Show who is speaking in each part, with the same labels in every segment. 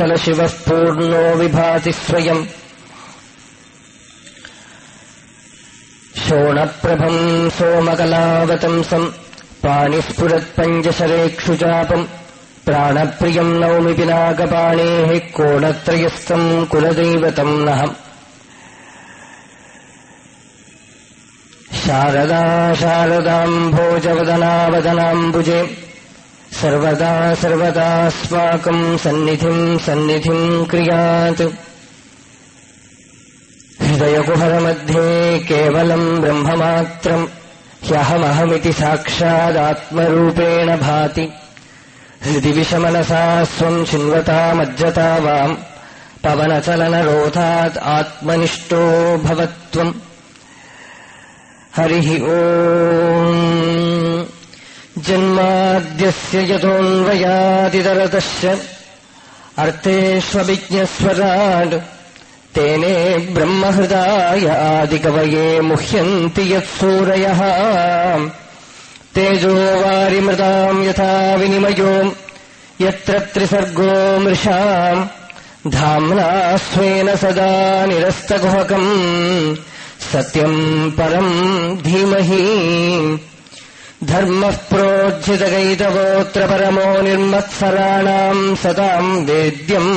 Speaker 1: തന ശിവഃ പൂർണോ വിഭാതി സ്വയം. ശോണപ്രഭം സോമകലാവതംസം പാണിസ്ഫുരത്പഞ്ചസരേക്ഷു ചാപം പ്രാണപ്രിയം നൗമി പിനാകപാണേ കോണത്രയസ്ഥം കുലദൈവതം നഹം. ശാരദാ ശാരദാം ഭോജവദനാവദനാംബുജേ सर्वदा सर्वदास्माकम् सन्निधिम् सन्निधिम् क्रियात्। हृदयकुहरमध्ये केवलम् ब्रह्ममात्रम् ह्यहमहमिति साक्षादात्मरूपेण भाति। हृदि विषमनसा स्वम् चिन्वतामज्जता वाम् पवनचलनरोधात् आत्मनिष्ठो भवत्वम्। हरिः ओम् ജന്മാദ്യസ്യ യഥോന്വയാതിതരതശ്ച അർത്ഥേഷ്വവിജ്ഞസ്വരാട് തേനേ ബ്രഹ്മഹൃദായ ആദികവയേ മുഹ്യന്തി യത്സൂരയ തേജോ വാരിമൃതാം യഥാ വിനിമയോ. യത്ര ത്രിസർഗോ മൃഷാം. ധാംനാ സ്വേന സദാ നിരസ്തഗുഹകം. സത്യം പരം ധീമഹീ. धर्मः प्रोज्झितगैतवोऽत्र परमो निर्मत्सराणाम् सताम् वेद्यम्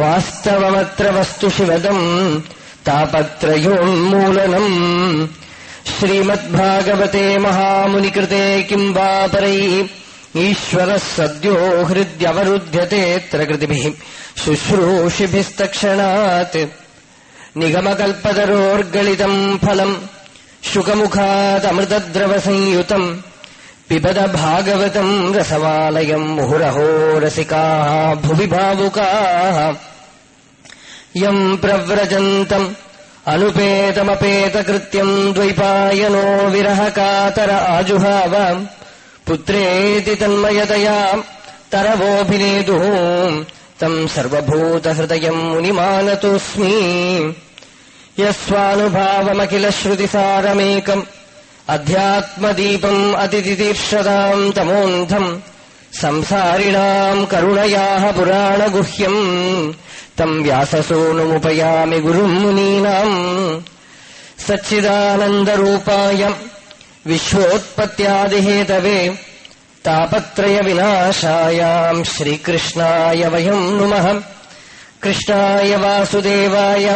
Speaker 1: वास्तवमत्र वस्तु शिवदम् तापत्रयोन्मूलनम् श्रीमद्भागवते महामुनिकृते किम् वा परैः ईश्वरः सद्यो हृद्यवरुध्यतेऽत्र कृतिभिः शुश्रूषिभिस्तक्षणात् निगमकल्पतरोर्गलितम् फलम् शुकमुखादमृतद्रवसंयुतम् పిబద భాగవతం రసమాలయం ముహురహో రసికా భువి భావుకాం ప్రవ్రజంతం అనుపేతమపేతకృత్యం ద్వైపాయనో విరహ కాతర ఆజుహావ పుత్రేతి తన్మయతయా తరవోభినేదు తం సర్వభూతహృదయం మునిమానతోస్మి యస్వానుభావమిల శ్రుతిసారమేకం अध्यात्मदीपम् अतितितीर्षदाम् तमोऽन्धम् संसारिणाम् करुणयाः पुराणगुह्यम् तम् व्याससूनुमुपयामि गुरुम् मुनीनाम् सच्चिदानन्दरूपाय विश्वोत्पत्त्यादिहेतवे तापत्रयविनाशायाम् श्रीकृष्णाय वयम् नुमः कृष्णाय वासुदेवाय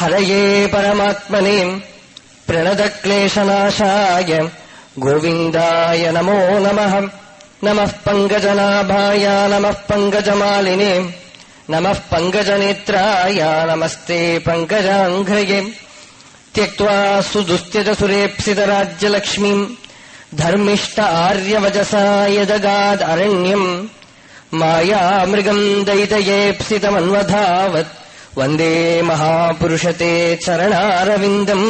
Speaker 1: हरये परमात्मने प्रणतक्लेशनाशाय गोविन्दाय नमो नमः नमः पङ्कजनाभाय नमः पङ्कजमालिने नमः पङ्कजनेत्राय नमस्ते पङ्कजाङ्घ्रये त्यक्त्वा सुदुस्त्यजसुरेप्सितराज्यलक्ष्मीम् धर्मिष्ठ आर्यवचसा यदगादरण्यम् मायामृगम् दयितयेप्सितमन्वधावत् वन्दे महापुरुषते चरणारविन्दम्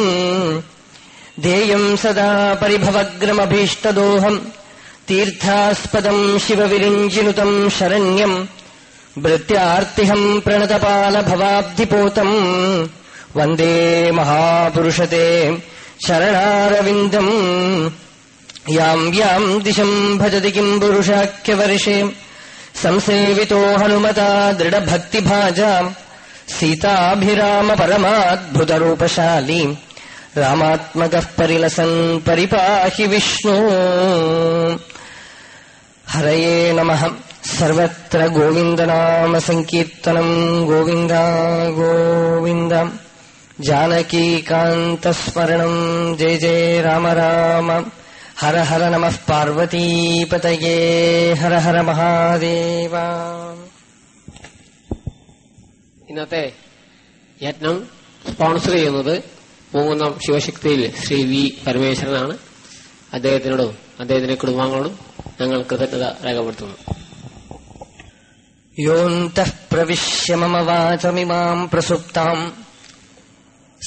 Speaker 1: ध्येयम् सदा परिभवग्रमभीष्टदोहम् तीर्थास्पदम् शिवविरिञ्जिनुतम् शरण्यम् भृत्यार्तिहम् प्रणतपालभवाब्धिपोतम् वन्दे महापुरुषते शरणारविन्दम् याम् याम् दिशम् भजति किम् पुरुषाख्यवर्षे संसेवितो हनुमता സീതാഭിരാമ പരമാത്ഭുതരൂപശാലീ രാമാത്മക പരിലസൻ പരിപാഹി വിഷ്ണു. ഹരയേ നമ. സർവത്ര ഗോവിന്ദനാമ സങ്കീർത്തനം. ഗോവിന്ദ ഗോവിന്ദ. ജാനകീകാന്തസ്മരണം ജയ ജയ രാമ രാമ. ഹര ഹര നമഃ. പാർവതീപതയേ. ഹര ഹര മഹാദേവാ.
Speaker 2: ഇന്നത്തെ യജ്ഞം സ്പോൺസർ ചെയ്യുന്നത് മൂങ്ങുന്നം ശിവശക്തിയിൽ ശ്രീ വി പരമേശ്വരനാണ്. അദ്ദേഹത്തിനോടും അദ്ദേഹത്തിന്റെ കുടുംബാംഗങ്ങളോടും ഞങ്ങൾ കൃതജ്ഞത രേഖപ്പെടുത്തുന്നു.
Speaker 1: യോന്തഃ പ്രവിശ്യ മമ പ്രസുപ്താം.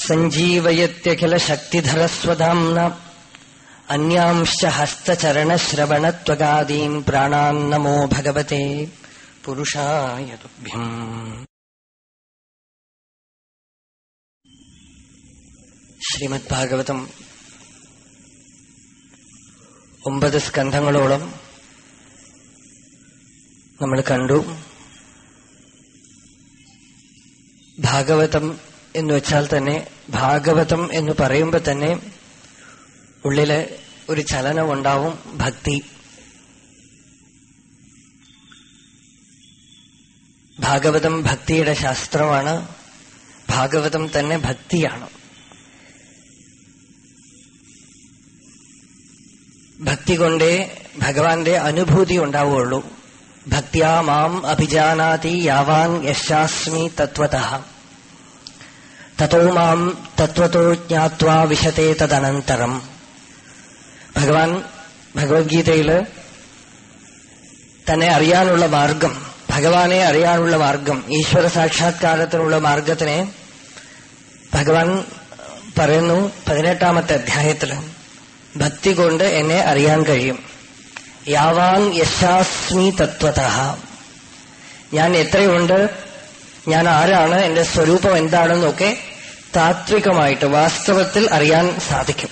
Speaker 1: സഞ്ജീവയത്യഖില ശക്തിധരസ്വധാംന അന്യാംശ്ച ഹസ്തചരണശ്രവണത്വഗാദീം പ്രാണാം നമോ ഭഗവത്തെ പുരുഷായ തുഭ്യം. ശ്രീമദ് ഭാഗവതം ഒമ്പത് സ്കന്ധങ്ങളോളം നമ്മൾ കണ്ടു. ഭാഗവതം എന്ന് വെച്ചാൽ തന്നെ ഭാഗവതം എന്ന് പറയുമ്പോൾ തന്നെ ഉള്ളിൽ ഒരു ചലനം ഉണ്ടാവും ഭക്തി. ഭാഗവതം ഭക്തിയുടെ ശാസ്ത്രമാണ് ഭാഗവതം തന്നെ ഭക്തിയാണ്. ഭക്തി കൊണ്ടേ ഭഗവാന്റെ അനുഭൂതി ഉണ്ടാവുകയുള്ളൂ. ഭക്തിയാ മാം അഭിജാനാതി യാവാൻ യശാസ്മി തത്വത. തത്തോ മാം തത്വത്തോ ജ്ഞാത്വാ വിശത്തെ തദനന്തരം. ഭഗവാൻ ഭഗവത്ഗീതയിൽ തന്നെ അറിയാനുള്ള മാർഗം ഭഗവാനെ അറിയാനുള്ള മാർഗം ഈശ്വര സാക്ഷാത്കാരത്തിനുള്ള മാർഗത്തിനെ ഭഗവാൻ പറയുന്നു പതിനെട്ടാമത്തെ അധ്യായത്തിൽ. ഭക്തി കൊണ്ട് എന്നെ അറിയാൻ കഴിയും. യാവാൻ യശാസ്മി തത്വത ഞാൻ എത്രയുണ്ട്? ഞാൻ ആരാണ്? എന്റെ സ്വരൂപം എന്താണെന്നൊക്കെ താത്വികമായിട്ട് വാസ്തവത്തിൽ അറിയാൻ സാധിക്കും.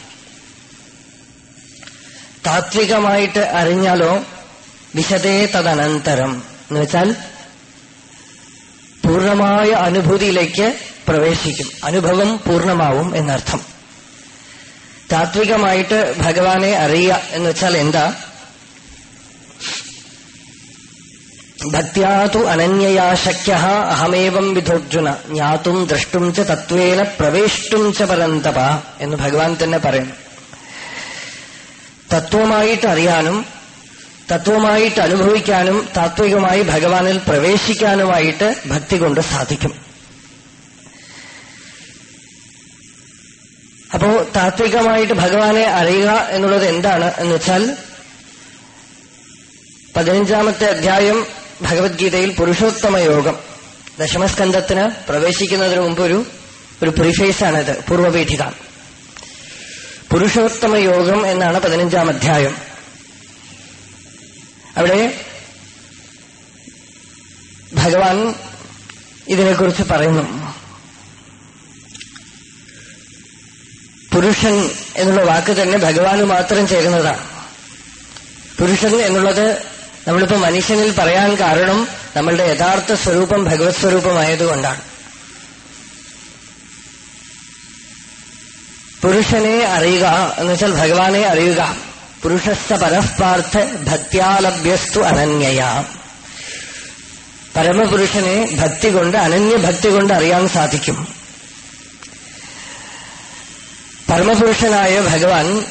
Speaker 1: താത്വികമായിട്ട് അറിഞ്ഞാലോ വിശദേ തദനന്തരം എന്ന് വെച്ചാൽ പൂർണമായ അനുഭൂതിയിലേക്ക് പ്രവേശിക്കും. അനുഭവം പൂർണമാവും എന്നർത്ഥം. താത്വികമായിട്ട് ഭഗവാനെ അറിയുക എന്ന് വെച്ചാൽ എന്താ? ഭക്യാതു അനന്യയാ ശക്യ അഹമേവം വിധോർജുന. ജ്ഞാതും ദ്രഷ്ടും ച തത്വേന പ്രവേഷ്ടും ച പരന്തപ എന്ന് ഭഗവാൻ തന്നെ പറയുന്നു. തത്വമായിട്ട് അറിയാനും തത്വമായിട്ട് അനുഭവിക്കാനും താത്വികമായി ഭഗവാനിൽ പ്രവേശിക്കാനുമായിട്ട് ഭക്തി കൊണ്ട് സാധിക്കും. അപ്പോ താത്വികമായിട്ട് ഭഗവാനെ അറിയുക എന്നുള്ളത് എന്താണ് എന്ന് വെച്ചാൽ പതിനഞ്ചാമത്തെ അധ്യായം ഭഗവത്ഗീതയിൽ പുരുഷോത്തമ യോഗം. ദശമസ്കന്ധത്തിന് പ്രവേശിക്കുന്നതിന് മുമ്പ് ഒരു ഒരു പ്രിഫേസാണിത് പൂർവപീഠിക പുരുഷോത്തമ യോഗം എന്നാണ് പതിനഞ്ചാം അധ്യായം. അവിടെ ഭഗവാൻ ഇതിനെക്കുറിച്ച് പറയുന്നു. പുരുഷൻ എന്നുള്ള വാക്ക് തന്നെ ഭഗവാന് മാത്രം ചേരുന്നതാണ് പുരുഷൻ എന്നുള്ളത് നമ്മളിപ്പോ മനുഷ്യനിൽ പറയാൻ കാരണം നമ്മളുടെ യഥാർത്ഥ സ്വരൂപം ഭഗവത് സ്വരൂപമായതുകൊണ്ടാണ്. പുരുഷനെ അറിയുക എന്ന് വെച്ചാൽ ഭഗവാനെ അറിയുക. പുരുഷസ്ഥ പരസ്പാർത്ഥ ഭക്തിയാലഭ്യസ്തു അനന്യയ. പരമപുരുഷനെ ഭക്തി കൊണ്ട് അനന്യഭക്തി കൊണ്ട് അറിയാൻ സാധിക്കും. പരമപുരുഷനായ ഭഗവാൻ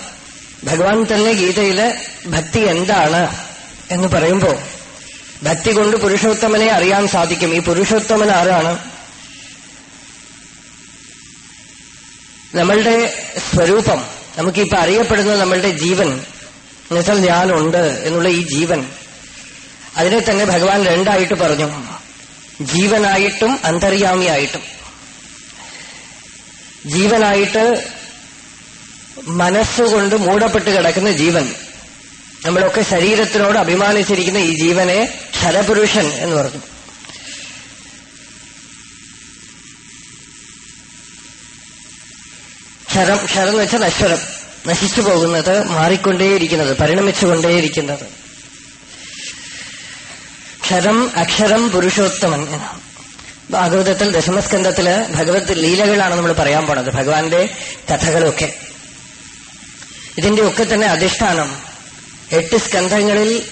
Speaker 1: ഭഗവാൻ തന്നെ ഗീതയിൽ ഭക്തി എന്താണ് എന്ന് പറയുമ്പോൾ ഭക്തി കൊണ്ട് പുരുഷോത്തമനെ അറിയാൻ സാധിക്കും. ഈ പുരുഷോത്തമൻ ആരാണ്? നമ്മളുടെ സ്വരൂപം നമുക്കിപ്പോ അറിയപ്പെടുന്ന നമ്മളുടെ ജീവൻ എന്നുവെച്ചാൽ ഞാനുണ്ട് എന്നുള്ള ഈ ജീവൻ അതിനെ തന്നെ ഭഗവാൻ രണ്ടായിട്ട് പറഞ്ഞു. ജീവനായിട്ടും അന്തര്യാമിയായിട്ടും. ജീവനായിട്ട് മനസ്സുകൊണ്ട് മൂടപ്പെട്ട് കിടക്കുന്ന ജീവൻ. നമ്മളൊക്കെ ശരീരത്തിനോട് അഭിമാനിച്ചിരിക്കുന്ന ഈ ജീവനെ ക്ഷരപുരുഷൻ എന്ന് പറഞ്ഞു. ക്ഷരം ക്ഷരം എന്ന് വെച്ചാൽ നശ്വരം നശിച്ചു പോകുന്നത് മാറിക്കൊണ്ടേയിരിക്കുന്നത് പരിണമിച്ചുകൊണ്ടേയിരിക്കുന്നത്. ക്ഷരം അക്ഷരം പുരുഷോത്തമൻ എന്നാണ്. ഭാഗവതത്തിൽ ദശമസ്കന്ധത്തിൽ ഭഗവത് ലീലകളാണ് നമ്മൾ പറയാൻ പോണത്. ഭഗവാന്റെ കഥകളൊക്കെ. ഇതിന്റെ ഒക്കെ തന്നെ അധിഷ്ഠാനം. എട്ട് സ്കന്ധങ്ങളിൽ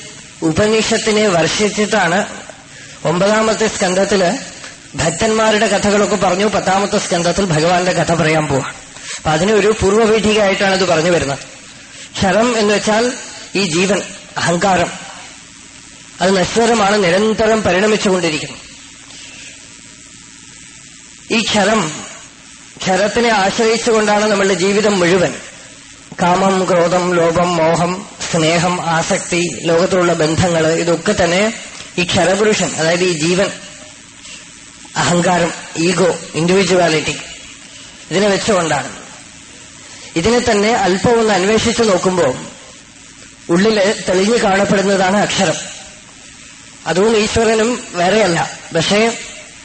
Speaker 1: ഉപനിഷത്തിനെ വർഷിച്ചിട്ടാണ് ഒമ്പതാമത്തെ സ്കന്ധത്തിൽ ഭക്തന്മാരുടെ കഥകളൊക്കെ പറഞ്ഞു പത്താമത്തെ സ്കന്ധത്തിൽ ഭഗവാന്റെ കഥ പറയാൻ പോവാണ് അപ്പൊ അതിനൊരു പൂർവപീഠികയായിട്ടാണ് ഇത് പറഞ്ഞു വരുന്നത്. ക്ഷരം എന്ന് വെച്ചാൽ ഈ ജീവൻ അഹങ്കാരം. അത് നശ്വരമാണ് നിരന്തരം പരിണമിച്ചുകൊണ്ടിരിക്കുന്നു. ഈ ക്ഷരം ക്ഷരത്തിനെ ആശ്രയിച്ചുകൊണ്ടാണ് നമ്മളുടെ ജീവിതം മുഴുവൻ. കാമം ക്രോധം ലോഭം മോഹം സ്നേഹം ആസക്തി ലോകത്തിലുള്ള ബന്ധങ്ങൾ ഇതൊക്കെ തന്നെ ഈ ക്ഷരപുരുഷൻ അതായത് ഈ ജീവൻ അഹങ്കാരം ഈഗോ ഇൻഡിവിജ്വാലിറ്റി ഇതിനെ വെച്ചുകൊണ്ടാണ്. ഇതിനെ തന്നെ അല്പം ഒന്ന് അന്വേഷിച്ചു നോക്കുമ്പോൾ ഉള്ളിൽ തെളിഞ്ഞു കാണപ്പെടുന്നതാണ് അക്ഷരം. അതും ഈശ്വരനും വേറെയല്ല. പക്ഷേ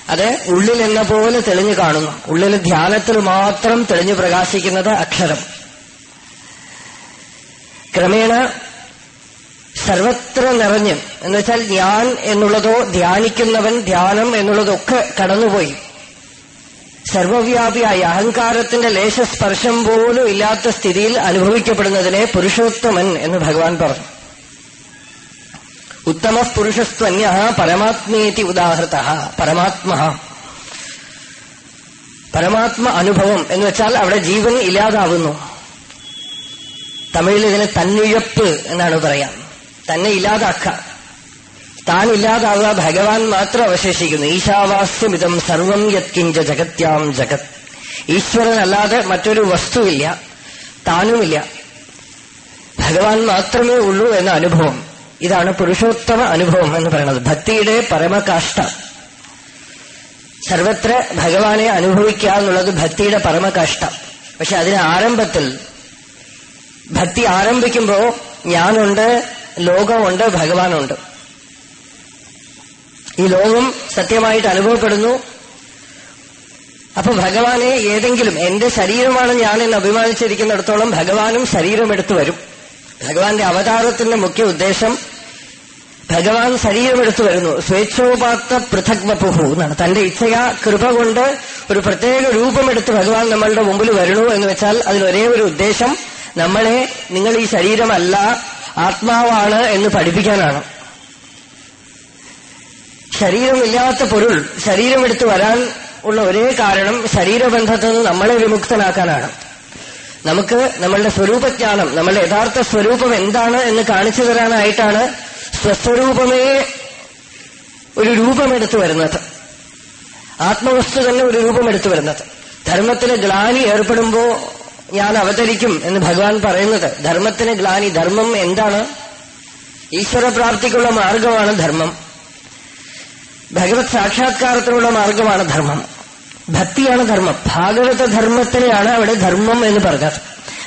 Speaker 1: അത് ഉള്ളിൽ എന്ന പോലെ തെളിഞ്ഞു കാണുന്നു. ഉള്ളിൽ ധ്യാനത്തിൽ മാത്രം തെളിഞ്ഞു പ്രകാശിക്കുന്നത് അക്ഷരം. ക്രമേണ സർവത്ര നിറഞ്ഞ്. എന്നുവെച്ചാൽ ഞാൻ എന്നുള്ളതോ ധ്യാനിക്കുന്നവൻ ധ്യാനം എന്നുള്ളതൊക്കെ കടന്നുപോയി. സർവവ്യാപിയായി. അഹങ്കാരത്തിന്റെ ലേശസ്പർശം പോലും ഇല്ലാത്ത സ്ഥിതിയിൽ അനുഭവിക്കപ്പെടുന്നതിനെ പുരുഷോത്തമൻ എന്ന് ഭഗവാൻ പറഞ്ഞു. ഉത്തമ പുരുഷസ്ത്വന്യ പരമാത്മേതി ഉദാഹൃത. പരമാത്മ പരമാത്മ അനുഭവം എന്ന് വെച്ചാൽ അവിടെ ജീവൻ ഇല്ലാതാവുന്നു. തമിഴിൽ ഇതിന് തന്നിഴപ്പ് എന്നാണ് പറയാം. തന്നെ ഇല്ലാതാക്ക. താൻ ഇല്ലാതാവുക ഭഗവാൻ മാത്രം അവശേഷിക്കുന്നു. ഈശാവാസ്യമിതം സർവം യത്കിഞ്ച ജഗത്യാം ജഗത്. ഈശ്വരനല്ലാതെ മറ്റൊരു വസ്തുവില്ല. താനുമില്ല. ഭഗവാൻ മാത്രമേ ഉള്ളൂ എന്ന അനുഭവം. ഇതാണ് പുരുഷോത്തമ അനുഭവം എന്ന് പറയുന്നത്. ഭക്തിയുടെ പരമകാഷ്ട സർവത്ര ഭഗവാനെ അനുഭവിക്കുക എന്നുള്ളത് ഭക്തിയുടെ പരമകാഷ്ട പക്ഷെ അതിന് ആരംഭത്തിൽ ഭക്തി ആരംഭിക്കുമ്പോ ഞാനുണ്ട് ലോകമുണ്ട് ഭഗവാനുണ്ട്. ഈ ലോകം സത്യമായിട്ട് അനുഭവപ്പെടുന്നു. അപ്പൊ ഭഗവാനെ ഏതെങ്കിലും എന്റെ ശരീരമാണ് ഞാൻ എന്ന് അഭിമാനിച്ചിരിക്കുന്നിടത്തോളം ഭഗവാനും ശരീരമെടുത്തു വരും. ഭഗവാന്റെ അവതാരത്തിന്റെ മുഖ്യ ഉദ്ദേശം ഭഗവാൻ ശരീരമെടുത്തു വരുന്നു. സ്വേച്ഛോപാത്ത പൃഥക് വപുഹു എന്നാണ്. തന്റെ ഇച്ഛയ കൃപ കൊണ്ട് ഒരു പ്രത്യേക രൂപമെടുത്ത് ഭഗവാൻ നമ്മളുടെ മുമ്പിൽ വരണു എന്ന് വെച്ചാൽ അതിനൊരേ ഒരു ഉദ്ദേശം നമ്മളെ നിങ്ങൾ ഈ ശരീരമല്ല ആത്മാവാണ് എന്ന് പഠിപ്പിക്കാനാണ്. ശരീരമില്ലാത്ത പൊരുൾ ശരീരമെടുത്ത് വരാൻ ഉള്ള ഒരേ കാരണം ശരീരബന്ധത്തിൽ നിന്ന് നമ്മളെ വിമുക്തനാക്കാനാണ്. നമുക്ക് നമ്മളുടെ സ്വരൂപജ്ഞാനം നമ്മളുടെ യഥാർത്ഥ സ്വരൂപം എന്താണ് എന്ന് കാണിച്ചു തരാനായിട്ടാണ് സ്വസ്വരൂപമേ ഒരു രൂപമെടുത്തു വരുന്നത്. ആത്മവസ്തു തന്നെ ഒരു രൂപമെടുത്തു വരുന്നത്. ധർമ്മത്തിലെ ഗ്ലാനി ഏർപ്പെടുമ്പോ ഞാൻ അവതരിക്കും എന്ന് ഭഗവാൻ പറയുന്നത്. ധർമ്മത്തിന് ഗ്ലാനി ധർമ്മം എന്താണ്? ഈശ്വരപ്രാപ്തിക്കുള്ള മാർഗമാണ് ധർമ്മം. ഭഗവത് സാക്ഷാത്കാരത്തിനുള്ള മാർഗമാണ് ധർമ്മം. ഭക്തിയാണ് ധർമ്മം. ഭാഗവത ധർമ്മത്തിനെയാണ് അവിടെ ധർമ്മം എന്ന് പറഞ്ഞത്.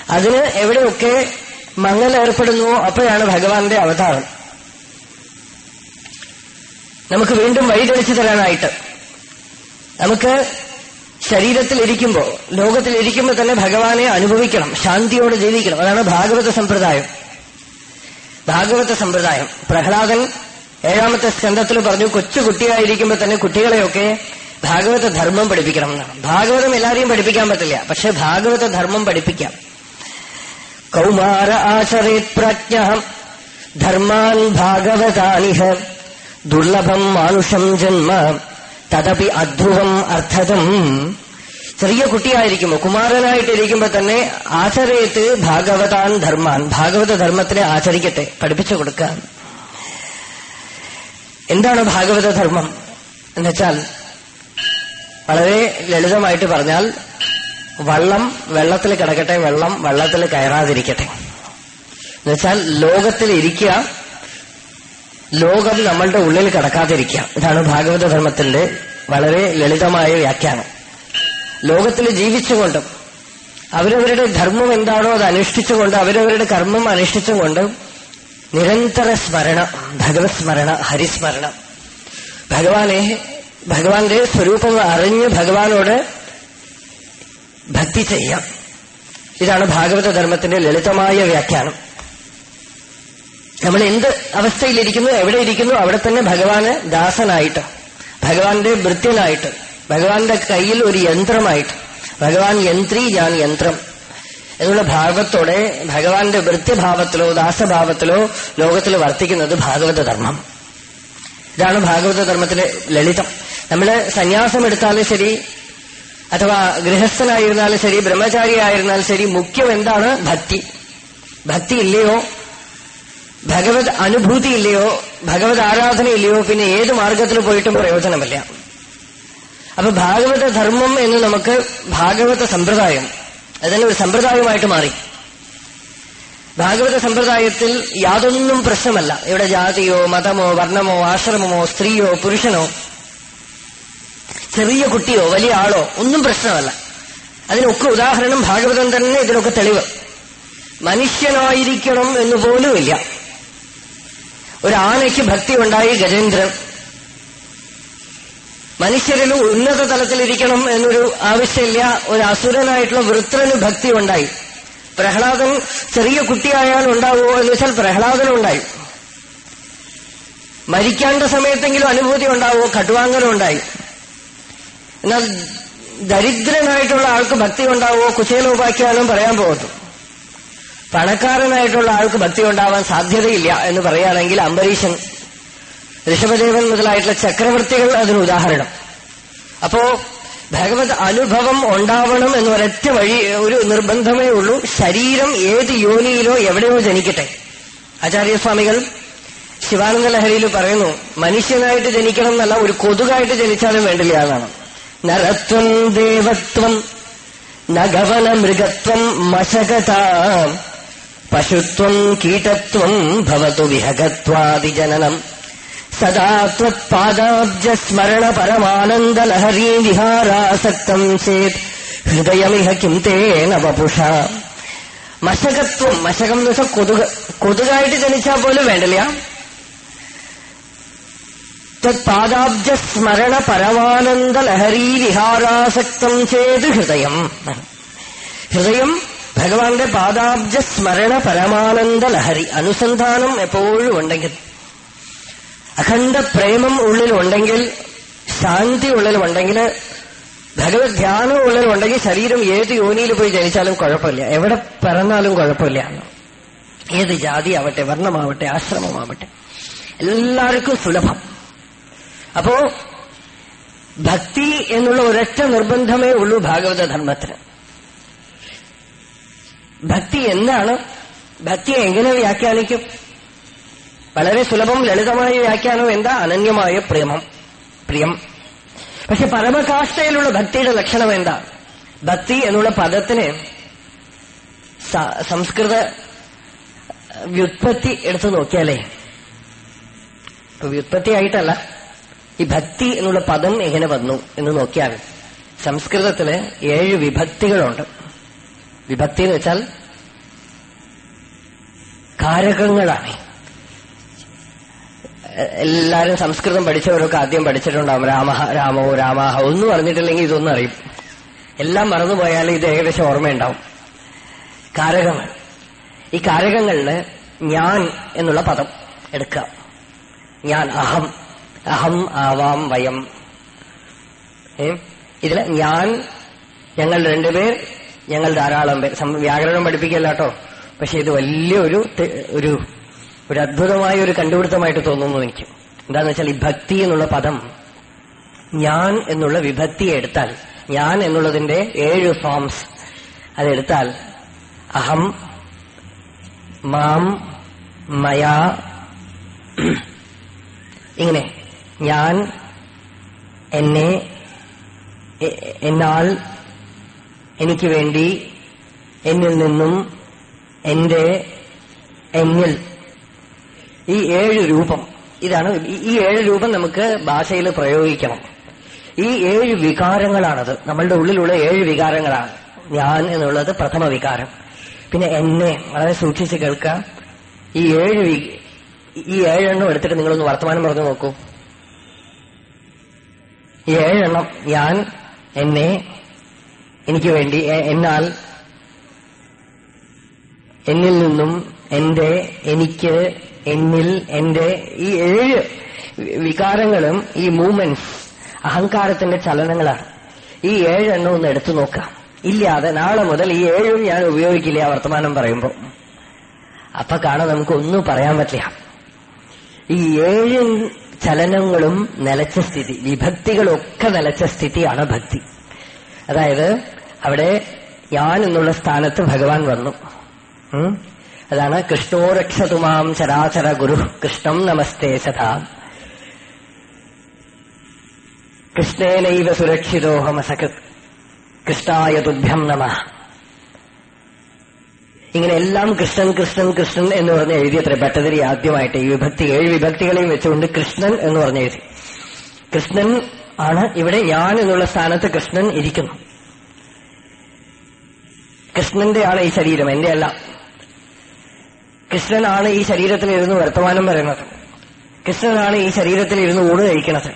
Speaker 1: അതിന് എവിടെയൊക്കെ മങ്ങൽ ഏർപ്പെടുന്നുവോ അപ്പോഴാണ് ഭഗവാന്റെ അവതാരം. നമുക്ക് വീണ്ടും വഴി തെളിച്ചു തരാനായിട്ട്. നമുക്ക് ശരീരത്തിൽ ലോകത്തിലിരിക്കുമ്പോൾ തന്നെ ഭഗവാനെ അനുഭവിക്കണം ശാന്തിയോടെ ജീവിക്കണം. അതാണ് ഭാഗവത സമ്പ്രദായം. ഭാഗവത സമ്പ്രദായം. പ്രഹ്ലാദൻ ഏഴാമത്തെ സ്കന്ധത്തിൽ പറഞ്ഞു കൊച്ചു കുട്ടിയായിരിക്കുമ്പോൾ തന്നെ കുട്ടികളെയൊക്കെ ഭാഗവത ധർമ്മം പഠിപ്പിക്കണം എന്നാണ്. ഭാഗവതം എല്ലാവരെയും പഠിപ്പിക്കാൻ പറ്റില്ല പക്ഷെ ഭാഗവത ധർമ്മം പഠിപ്പിക്കാം. കൗമാര ആചരേത് പ്രജ്ഞ ധർമാൻ ഭാഗവതാനിഹ ദുർലഭം മാനുഷം ജന്മ തദപി അധ്രുവം അർത്ഥതം. ചെറിയ കുട്ടിയായിരിക്കുമ്പോ കുമാരനായിട്ടിരിക്കുമ്പോ തന്നെ ആചരയത്ത് ഭാഗവതാൻ ധർമാൻ ഭാഗവത ധർമ്മത്തിനെ ആചരിക്കട്ടെ പഠിപ്പിച്ചു കൊടുക്കുക. എന്താണ് ഭാഗവത ധർമ്മം എന്നുവെച്ചാൽ വളരെ ലളിതമായിട്ട് പറഞ്ഞാൽ വള്ളം വെള്ളത്തിൽ കിടക്കട്ടെ വെള്ളം വെള്ളത്തിൽ കയറാതിരിക്കട്ടെ. എന്നുവെച്ചാൽ ലോകത്തിൽ ഇരിക്കുക ലോകം നമ്മളുടെ ഉള്ളിൽ കിടക്കാതിരിക്കുക ഇതാണ് ഭാഗവത ധർമ്മത്തിന്റെ വളരെ ലളിതമായ വ്യാഖ്യാനം. ലോകത്തിൽ ജീവിച്ചുകൊണ്ടും അവരവരുടെ ധർമ്മം എന്താണോ അത് അനുഷ്ഠിച്ചുകൊണ്ട് അവരവരുടെ കർമ്മം അനുഷ്ഠിച്ചുകൊണ്ട് നിരന്തര സ്മരണ ഭഗവത് സ്മരണ ഹരിസ്മരണ. ഭഗവാനെ ഭഗവാന്റെ സ്വരൂപം അറിഞ്ഞ് ഭഗവാനോട് ഭക്തി ചെയ്യാം. ഇതാണ് ഭാഗവത ധർമ്മത്തിന്റെ ലളിതമായ വ്യാഖ്യാനം. നമ്മൾ എന്ത് അവസ്ഥയിലിരിക്കുന്നു എവിടെ ഇരിക്കുന്നു അവിടെ തന്നെ ഭഗവാന് ദാസനായിട്ട് ഭഗവാന്റെ ഭൃത്യനായിട്ട് ഭഗവാന്റെ കയ്യിൽ ഒരു യന്ത്രമായിട്ട് ഭഗവാൻ യന്ത്രി ഞാൻ യന്ത്രം. എന്നുള്ള ഭാവത്തോടെ ഭഗവാന്റെ വൃത്യഭാവത്തിലോ ദാസഭാവത്തിലോ ലോകത്തിൽ വർത്തിക്കുന്നത് ഭാഗവത ധർമ്മം. ഇതാണ് ഭാഗവത ധർമ്മത്തിലെ ലളിതം. നമ്മൾ സന്യാസം എടുത്താലും ശരി അഥവാ ഗൃഹസ്ഥനായിരുന്നാലും ശരി ബ്രഹ്മചാരിയായിരുന്നാലും ശരി മുഖ്യം എന്താണ്? ഭക്തി. ഭക്തി ഇല്ലയോ? ഭഗവത് അനുഭൂതി ഇല്ലയോ ഭഗവത് ആരാധന ഇല്ലയോ പിന്നെ ഏത് മാർഗത്തിൽ പോയിട്ടും പ്രയോജനമില്ല. അപ്പൊ ഭാഗവത ധർമ്മം എന്ന് നമുക്ക് ഭാഗവത സമ്പ്രദായം അതിന് ഒരു സമ്പ്രദായമായിട്ട് മാറി. ഭാഗവത സമ്പ്രദായത്തിൽ യാതൊന്നും പ്രശ്നമല്ല. ഇവിടെ ജാതിയോ മതമോ വർണമോ ആശ്രമമോ സ്ത്രീയോ പുരുഷനോ ചെറിയ കുട്ടിയോ വലിയ ആളോ ഒന്നും പ്രശ്നമല്ല. അതിനൊക്കെ ഉദാഹരണം ഭാഗവതം തന്നെ ഇതിനൊക്കെ തെളിവ്. മനുഷ്യനായിരിക്കണം എന്ന് പോലുമില്ല. ഒരു ആനയ്ക്ക് ഭക്തി ഉണ്ടായി ഗജേന്ദ്രൻ. മനുഷ്യരിൽ ഉന്നത തലത്തിലിരിക്കണം എന്നൊരു ആവശ്യമില്ല. ഒരു അസുരനായിട്ടുള്ള വൃത്രന് ഭക്തി ഉണ്ടായി പ്രഹ്ലാദൻ ചെറിയ കുട്ടിയായാൽ ഉണ്ടാവുമോ എന്ന് വെച്ചാൽ പ്രഹ്ലാദനുണ്ടായി. മരിക്കേണ്ട സമയത്തെങ്കിലും അനുഭൂതി ഉണ്ടാവുമോ? കടുവാങ്കനുണ്ടായി എന്നാൽ ദരിദ്രനായിട്ടുള്ള ആൾക്ക് ഭക്തി ഉണ്ടാവുമോ? കുശേലോപാഖ്യാനം പറയാൻ പോകുന്നു. പണക്കാരനായിട്ടുള്ള ആൾക്ക് ഭക്തി ഉണ്ടാവാൻ സാധ്യതയില്ല എന്ന് പറയുകയാണെങ്കിൽ അംബരീഷൻ ഋഷഭദേവൻ മുതലായിട്ടുള്ള ചക്രവർത്തികൾ അതിന് ഉദാഹരണം. അപ്പോ ഭഗവത് അനുഭവം ഉണ്ടാവണം എന്ന് ഒരൊറ്റ വഴി ഒരു നിർബന്ധമേ ഉള്ളൂ. ശരീരം ഏത് യോനിയിലോ എവിടെയോ ജനിക്കട്ടെ. ആചാര്യസ്വാമികൾ ശിവാനന്ദ ലഹരിയിൽ പറയുന്നു മനുഷ്യനായിട്ട് ജനിക്കണം എന്നല്ല ഒരു കൊതുകായിട്ട് ജനിച്ചാലും വേണ്ടില്ല എന്നാണ്. നരത്വം ദേവത്വം നഗവന മൃഗത്വം മശകത പശുത്വം കീടത്വം ഭവതു വിഹഗത്വാദിജനനം. സദാ പരമാനന്ദലഹരീ വിഹാരാസക്തം ചേത്. ഹൃദയമിഹ കിം തേ നവപുഷ മശകത്വം മശകം എന്ന് വെച്ചാൽ കൊതുക് കൊതുകായിട്ട് ജനിച്ചാൽ പോലും വേണ്ടില്ല തത്പാദാബ്ജ സ്മരണ പരമാനന്ദ വിഹാരാസക്തം ചേത് ഹൃദയം. ഹൃദയം ഭഗവാന്റെ പാദാബ്ജ സ്മരണ പരമാനന്ദ ലഹരി അനുസന്ധാനം എപ്പോഴും ഉണ്ടെങ്കിൽ അഖണ്ഡ പ്രേമം ഉള്ളിൽ ഉണ്ടെങ്കിൽ ശാന്തി ഉള്ളിൽ ഉണ്ടെങ്കിൽ ഭഗവത് ധ്യാനം ഉള്ളിൽ ഉണ്ടെങ്കിൽ ശരീരം ഏത് യോനിയിൽ പോയി ജനിച്ചാലും കുഴപ്പമില്ല. എവിടെ പിറന്നാലും കുഴപ്പമില്ല. ഏത് ജാതി ആവട്ടെ വർണമാവട്ടെ ആശ്രമമാവട്ടെ എല്ലാവർക്കും സുലഭം. അപ്പോ ഭക്തി എന്നുള്ള ഒരൊറ്റ നിർബന്ധമേ ഉള്ളൂ ഭാഗവത ധർമ്മത്തിന് ഭക്തി എന്താണ്? ഭക്തിയെ എങ്ങനെ വ്യാഖ്യാനിക്കും? വളരെ സുലഭം ലളിതമായ വ്യാഖ്യാനം എന്താ? അനന്യമായ പ്രേമം. പ്രിയം. പക്ഷെ പരമകാഷ്ഠയിലുള്ള ഭക്തിയുടെ ലക്ഷണം എന്താ? ഭക്തി എന്നുള്ള പദത്തിന് സംസ്കൃത വ്യുത്പത്തി എടുത്തു നോക്കിയാലേ. വ്യുത്പത്തി ആയിട്ടല്ല ഈ ഭക്തി എന്നുള്ള പദം എങ്ങനെ വന്നു എന്ന് നോക്കിയാൽ സംസ്കൃതത്തിൽ ഏഴ് വിഭക്തികളുണ്ട്. വിഭക്തി എന്ന് വെച്ചാൽ കാരകങ്ങളാണ്. എല്ലാരും സംസ്കൃതം പഠിച്ചവരൊക്കെ ആദ്യം പഠിച്ചിട്ടുണ്ടാവും. രാമ രാമോ രാമാഹ ഒന്നും അറിഞ്ഞിട്ടില്ലെങ്കിൽ ഇതൊന്നും അറിയും. എല്ലാം മറന്നുപോയാൽ ഇത് ഏകദേശം ഓർമ്മയുണ്ടാവും. കാരകങ്ങൾ. ഈ കാരകങ്ങളിൽ ഞാൻ എന്നുള്ള പദം എടുക്കുക. ഞാൻ അഹം. അഹം ആവാം വയം. ഇതിൽ ഞാൻ ഞങ്ങൾ രണ്ടുപേർ ഞങ്ങൾ ധാരാളം വ്യാകരണം പഠിപ്പിക്കല്ല കേട്ടോ. പക്ഷെ ഇത് വലിയൊരു ഒരു ഒരു അദ്ഭുതമായ ഒരു കണ്ടുപിടുത്തമായിട്ട് തോന്നുന്നു എനിക്ക്. എന്താന്ന് വെച്ചാൽ ഈ ഭക്തി എന്നുള്ള പദം ഞാൻ എന്നുള്ള വിഭക്തി എടുത്താൽ ഞാൻ എന്നുള്ളതിന്റെ ഏഴ് ഫോംസ് അതെടുത്താൽ അഹം മാം മയാ ഇങ്ങനെ ഞാൻ എന്നെ എന്നാൽ എനിക്ക് വേണ്ടി എന്നിൽ നിന്നും എന്റെ എന്നിൽ. ഈ ഏഴ് രൂപം ഇതാണ് ഈ- ഏഴ് രൂപം നമുക്ക് ഭാഷയിൽ പ്രയോഗിക്കണം. ഈ ഏഴ് വികാരങ്ങളാണത്. നമ്മളുടെ ഉള്ളിലുള്ള ഏഴ് വികാരങ്ങളാണ്. ഞാൻ എന്നുള്ളത് പ്രഥമ വികാരം. പിന്നെ എന്നെ വളരെ സൂക്ഷിച്ച് കേൾക്കുക. ഈ ഏഴ് ഈ ഏഴെണ്ണം എടുത്തിട്ട് നിങ്ങളൊന്ന് വർത്തമാനം പറഞ്ഞു നോക്കൂ. ഈ ഏഴെണ്ണം ഞാൻ എന്നെ എനിക്ക് വേണ്ടി എന്നാൽ എന്നിൽ നിന്നും എന്റെ എനിക്ക് എന്നിൽ എന്റെ ഈ ഏഴ് വികാരങ്ങളും ഈ മൂവ്മെന്റ്സ് അഹങ്കാരത്തിന്റെ ചലനങ്ങളാണ്. ഈ ഏഴെണ്ണം ഒന്ന് എടുത്തു നോക്കാം. ഇല്ലാതെ നാളെ മുതൽ ഈ ഏഴും ഞാൻ ഉപയോഗിക്കില്ല ആ വർത്തമാനം പറയുമ്പോൾ. അപ്പൊ കാണാൻ നമുക്ക് ഒന്നും പറയാൻ പറ്റില്ല. ഈ ഏഴ് ചലനങ്ങളും നിലച്ച സ്ഥിതി വിഭക്തികളൊക്കെ നിലച്ച സ്ഥിതിയാണ് ഭക്തി. അതായത് അവിടെ ഞാൻ എന്നുള്ള സ്ഥാനത്ത് ഭഗവാൻ വന്നു. അതാണ് കൃഷ്ണോ രക്ഷതുമാം ചരാചര ഗുരു കൃഷ്ണം നമസ്തേ സദാ. കൃഷ്ണേനൈവ സുരക്ഷിതോഹമസക് കൃഷ്ണായ തുഭ്യം നമ. ഇങ്ങനെ എല്ലാം കൃഷ്ണൻ കൃഷ്ണൻ കൃഷ്ണൻ എന്ന് പറഞ്ഞ് എഴുതിയത്ര ഭട്ടതിരി ആദ്യമായിട്ട്. ഈ വിഭക്തി ഏഴ് വിഭക്തികളെയും വെച്ചുകൊണ്ട് കൃഷ്ണൻ എന്ന് പറഞ്ഞ് എഴുതി കൃഷ്ണൻ ആണ് ഇവിടെ ഞാൻ എന്നുള്ള സ്ഥാനത്ത് കൃഷ്ണൻ ഇരിക്കുന്നു. കൃഷ്ണന്റെ ആണ് ഈ ശരീരം എന്റെ അല്ല കൃഷ്ണനാണ് ഈ ശരീരത്തിൽ ഇരുന്ന് വർത്തമാനം പറയുന്നത്. കൃഷ്ണനാണ് ഈ ശരീരത്തിൽ ഇരുന്ന് ഊണ് കഴിക്കുന്നത്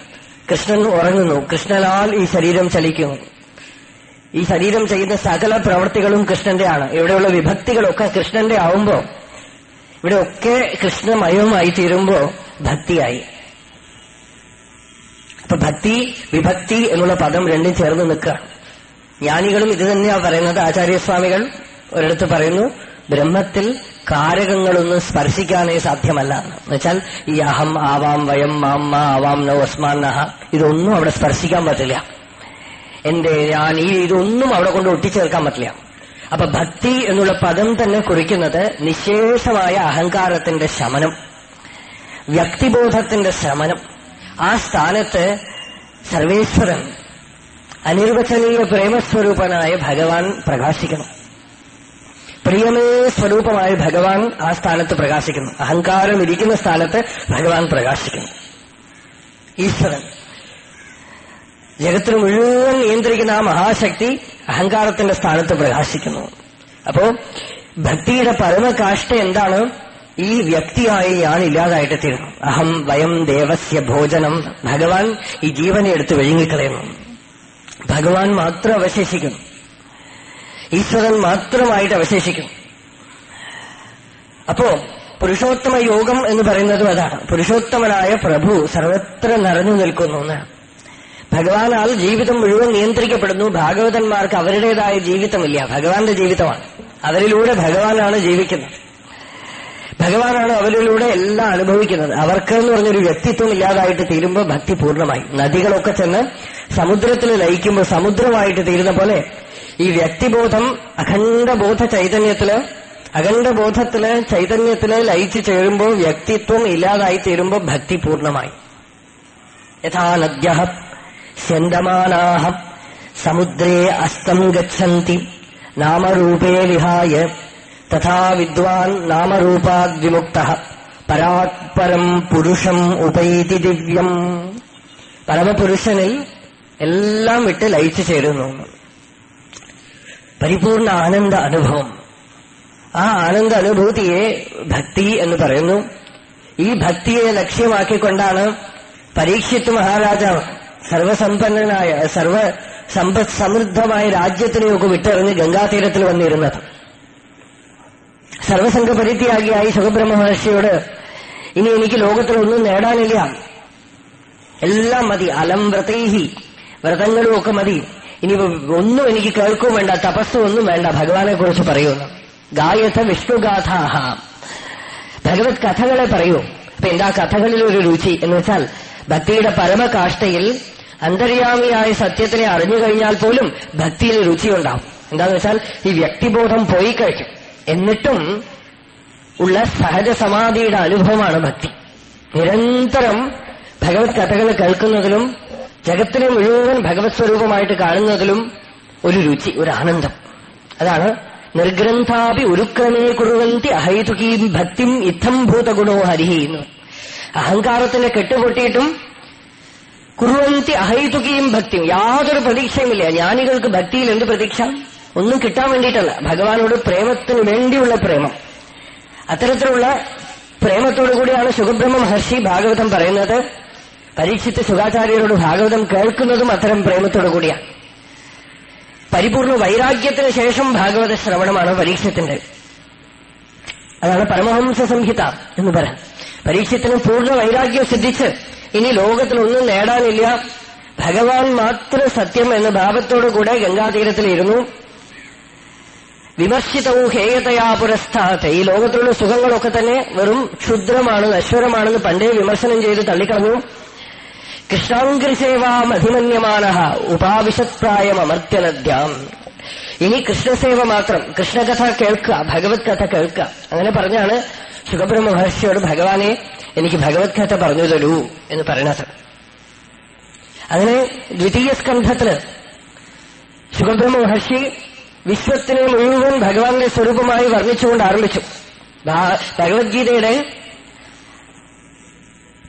Speaker 1: കൃഷ്ണൻ ഉറങ്ങുന്നു. കൃഷ്ണനാൽ ഈ ശരീരം ചലിക്കുന്നു. ഈ ശരീരം ചെയ്യുന്ന സകല പ്രവൃത്തികളും കൃഷ്ണന്റെ ആണ് ഇവിടെയുള്ള വിഭക്തികളൊക്കെ കൃഷ്ണന്റെ ആവുമ്പോ ഇവിടെ ഒക്കെ കൃഷ്ണമയമായി തീരുമ്പോ ഭക്തിയായി. അപ്പൊ ഭക്തി വിഭക്തി എന്നുള്ള പദം രണ്ടും ചേർന്ന് നിൽക്കുക. ജ്ഞാനികളും ഇത് തന്നെയാണ് പറയുന്നത്. ആചാര്യസ്വാമികൾ ഒരിടത്ത് പറയുന്നു ബ്രഹ്മത്തിൽ കാരകങ്ങളൊന്നും സ്പർശിക്കാനേ സാധ്യമല്ല. എന്നുവെച്ചാൽ ഈ അഹം ആവാം വയം മാം മാ ആവാം നോ അസ്മാൻ നഹ. ഇതൊന്നും അവിടെ സ്പർശിക്കാൻ പറ്റില്ല. എന്റെ ഞാൻ ഈ ഇതൊന്നും അവിടെ കൊണ്ട് ഒട്ടിച്ചേർക്കാൻ പറ്റില്ല. അപ്പൊ ഭക്തി എന്നുള്ള പദം തന്നെ കുറിക്കുന്നത് നിശേഷമായ അഹങ്കാരത്തിന്റെ ശമനം വ്യക്തിബോധത്തിന്റെ ശമനം. ആ സ്ഥാനത്ത് സർവേശ്വരൻ അനിർവചനീയ പ്രേമസ്വരൂപനായ ഭഗവാൻ പ്രകാശിക്കണം പ്രിയമേ സ്വരൂപമായ ഭഗവാൻ ആ സ്ഥാനത്ത് പ്രകാശിക്കുന്നു. അഹങ്കാരം ഇരിക്കുന്ന സ്ഥാനത്ത് ഭഗവാൻ പ്രകാശിക്കുന്നു. ഈശ്വരൻ. ജഗത്തിന് മുഴുവൻ നിയന്ത്രിക്കുന്ന ആ മഹാശക്തി അഹങ്കാരത്തിന്റെ സ്ഥാനത്ത് പ്രകാശിക്കുന്നു. അപ്പോ ഭക്തിയുടെ പരമകാഷ്ട എന്താണ്? ഈ വ്യക്തിയായി ഞാൻ ഇല്ലാതായിട്ട് തീരുന്നു അഹം വയം ദേവസ്യ ഭോജനം. ഭഗവാൻ ഈ ജീവനെ എടുത്ത് വിഴുങ്ങിക്കളയുന്നു. ഭഗവാൻ മാത്രം അവശേഷിക്കുന്നു. ഈശ്വരൻ മാത്രമായിട്ട് അവശേഷിക്കും അപ്പോ പുരുഷോത്തമ യോഗം എന്ന് പറയുന്നതും അതാണ്. പുരുഷോത്തമനായ പ്രഭു സർവത്ര നിറഞ്ഞു നിൽക്കുന്നു എന്നാണ്. ഭഗവാനാൽ ജീവിതം മുഴുവൻ നിയന്ത്രിക്കപ്പെടുന്നു. ഭാഗവതന്മാർക്ക് അവരുടേതായ ജീവിതമില്ല. ഭഗവാന്റെ ജീവിതമാണ്. അവരിലൂടെ ഭഗവാനാണ് ജീവിക്കുന്നത്. ഭഗവാനാണ് അവരിലൂടെ എല്ലാം അനുഭവിക്കുന്നത്. അവർക്ക് എന്ന് പറഞ്ഞൊരു വ്യക്തിത്വം ഇല്ലാതായിട്ട് തീരുമ്പോൾ ഭക്തി പൂർണമായി. നദികളൊക്കെ ചെന്ന് സമുദ്രത്തിൽ ലയിക്കുമ്പോൾ സമുദ്രമായിട്ട് തീരുന്ന പോലെ ഈ വ്യക്തിബോധം അഖണ്ഡബോധ ചൈതന്യത്തിൽ അഖണ്ഡബോധത്തിൽ ചൈതന്യത്തിൽ ലയിച്ചു ചേരുമ്പോൾ വ്യക്തിത്വം ഇല്ലാതായി തീരുമ്പോൾ ഭക്തി പൂർണമായി യഥാ നദ്യ സ്യന്തമാനാഹ സമുദ്രേ അസ്തം ഗച്ഛന്തി നാമരൂപേ വിഹായ തഥാ വിദ്വാൻ നാമരൂപാദ്വിമുക്ത പരാത്പരം പുരുഷം ഉപൈതി ദിവ്യം. പരമപുരുഷനിൽ എല്ലാം വിട്ട് ലയിച്ചു ചേരുന്നു. പരിപൂർണ ആനന്ദ അനുഭവം. ആ ആനന്ദ അനുഭൂതിയെ ഭക്തി എന്ന് പറയുന്നു. ഈ ഭക്തിയെ ലക്ഷ്യമാക്കിക്കൊണ്ടാണ് പരീക്ഷിത്ത് മഹാരാജാവ് സർവസമ്പന്നനായ സർവ സമ്പ സമൃദ്ധമായ രാജ്യത്തിനെയൊക്കെ വിട്ടെറിഞ്ഞ് ഗംഗാതീരത്തിൽ വന്നിരുന്നത്. സർവസംഘ പരിത്യാഗിയായി സുഖബ്രഹ്മ മഹർഷിയോട് ഇനി എനിക്ക് ലോകത്തിലൊന്നും നേടാനില്ല. എല്ലാം മതി. അലം വ്രതൈഹി വ്രതങ്ങളും ഒക്കെ മതി. ഇനി ഒന്നും എനിക്ക് കേൾക്കും വേണ്ട തപസ്സും ഒന്നും വേണ്ട ഭഗവാനെ കുറിച്ച് പറയുന്നു. ഗായത വിഷ്ണുഗാഥാഹ. ഭഗവത് കഥകളെ പറയൂ. അപ്പൊ എന്താ കഥകളിൽ ഒരു രുചി? എന്ന് വെച്ചാൽ ഭക്തിയുടെ പരമകാഷ്ഠയിൽ അന്തര്യാമിയായ സത്യത്തിനെ അറിഞ്ഞു കഴിഞ്ഞാൽ പോലും ഭക്തിയിൽ രുചിയുണ്ടാവും. എന്താന്ന് വെച്ചാൽ ഈ വ്യക്തിബോധം പോയി കഴിക്കും. എന്നിട്ടും ഉള്ള സഹജ സമാധിയുടെ അനുഭവമാണ് ഭക്തി. നിരന്തരം ഭഗവത് കഥകൾ കേൾക്കുന്നതിലും ജഗത്തിനെ മുഴുവൻ ഭഗവത് സ്വരൂപമായിട്ട് കാണുന്നതിലും ഒരു രുചി ഒരു ആനന്ദം. അതാണ് നിർഗ്രന്ഥാപി ഉരുക്രമേ കുറുവന്തി അഹൈതുകീം ഭക്തിം ഇത്തം ഭൂതഗുണോ ഹരിഹി അഹങ്കാരത്തിനെ കെട്ടുപൊട്ടിയിട്ടും കുറുവന്തി അഹൈതുകീം ഭക്തിയും യാതൊരു പ്രതീക്ഷയുമില്ല. ജ്ഞാനികൾക്ക് ഭക്തിയിൽ എന്ത് പ്രതീക്ഷ? ഒന്നും കിട്ടാൻ വേണ്ടിയിട്ടല്ല. ഭഗവാനോട് പ്രേമത്തിന് വേണ്ടിയുള്ള പ്രേമം. അത്തരത്തിലുള്ള പ്രേമത്തോടു കൂടിയാണ് സുഖബ്രഹ്മ മഹർഷി ഭാഗവതം പറയുന്നത്. പരീക്ഷിത്ത് സുഖാചാര്യരോട് ഭാഗവതം കേൾക്കുന്നതും അത്തരം പ്രേമത്തോടു കൂടിയാണ് പരിപൂർണ വൈരാഗ്യത്തിന് ശേഷം ഭാഗവത ശ്രവണമാണ് പരീക്ഷത്തിന്റെ. അതാണ് പരമഹംസ സംഹിത എന്ന് പറയാം. പരീക്ഷത്തിന് പൂർണ വൈരാഗ്യം സിദ്ധിച്ച് ഇനി ലോകത്തിലൊന്നും നേടാനില്ല. ഭഗവാൻ മാത്രം സത്യം എന്ന ഭാവത്തോടുകൂടെ ഗംഗാതീരത്തിലിരുന്നു. വിമർശിതവും ഹേയതയാ പുരസ്ഥാത്ത് ഈ ലോകത്തിലുള്ള സുഖങ്ങളൊക്കെ തന്നെ വെറും ക്ഷുദ്രമാണ് നശ്വരമാണെന്ന് പണ്ടേ വിമർശനം ചെയ്ത് തള്ളിക്കളഞ്ഞു. കൃഷ്ണാങ്കൃസേവാ മധിമന്യമാന ഉപാവിശത്പ്രായം അമർത്യനദ്യാം ഇനി കൃഷ്ണസേവ മാത്രം. കൃഷ്ണകഥ കേൾക്കുക ഭഗവത് കഥ കേൾക്കുക. അങ്ങനെ പറഞ്ഞാണ് സുഖബ്രഹ്മ മഹർഷിയോട് ഭഗവാനെ എനിക്ക് ഭഗവത് കഥ പറഞ്ഞു തരൂ എന്ന് പറയണത് അങ്ങനെ ദ്വിതീയ സ്കന്ധത്തിൽ സുഖബ്രഹ്മ മഹർഷി വിശ്വത്തിനെ മുഴുവൻ ഭഗവാന്റെ സ്വരൂപമായി വർണിച്ചുകൊണ്ട് ആരംഭിച്ചു. ഭഗവത്ഗീതയുടെ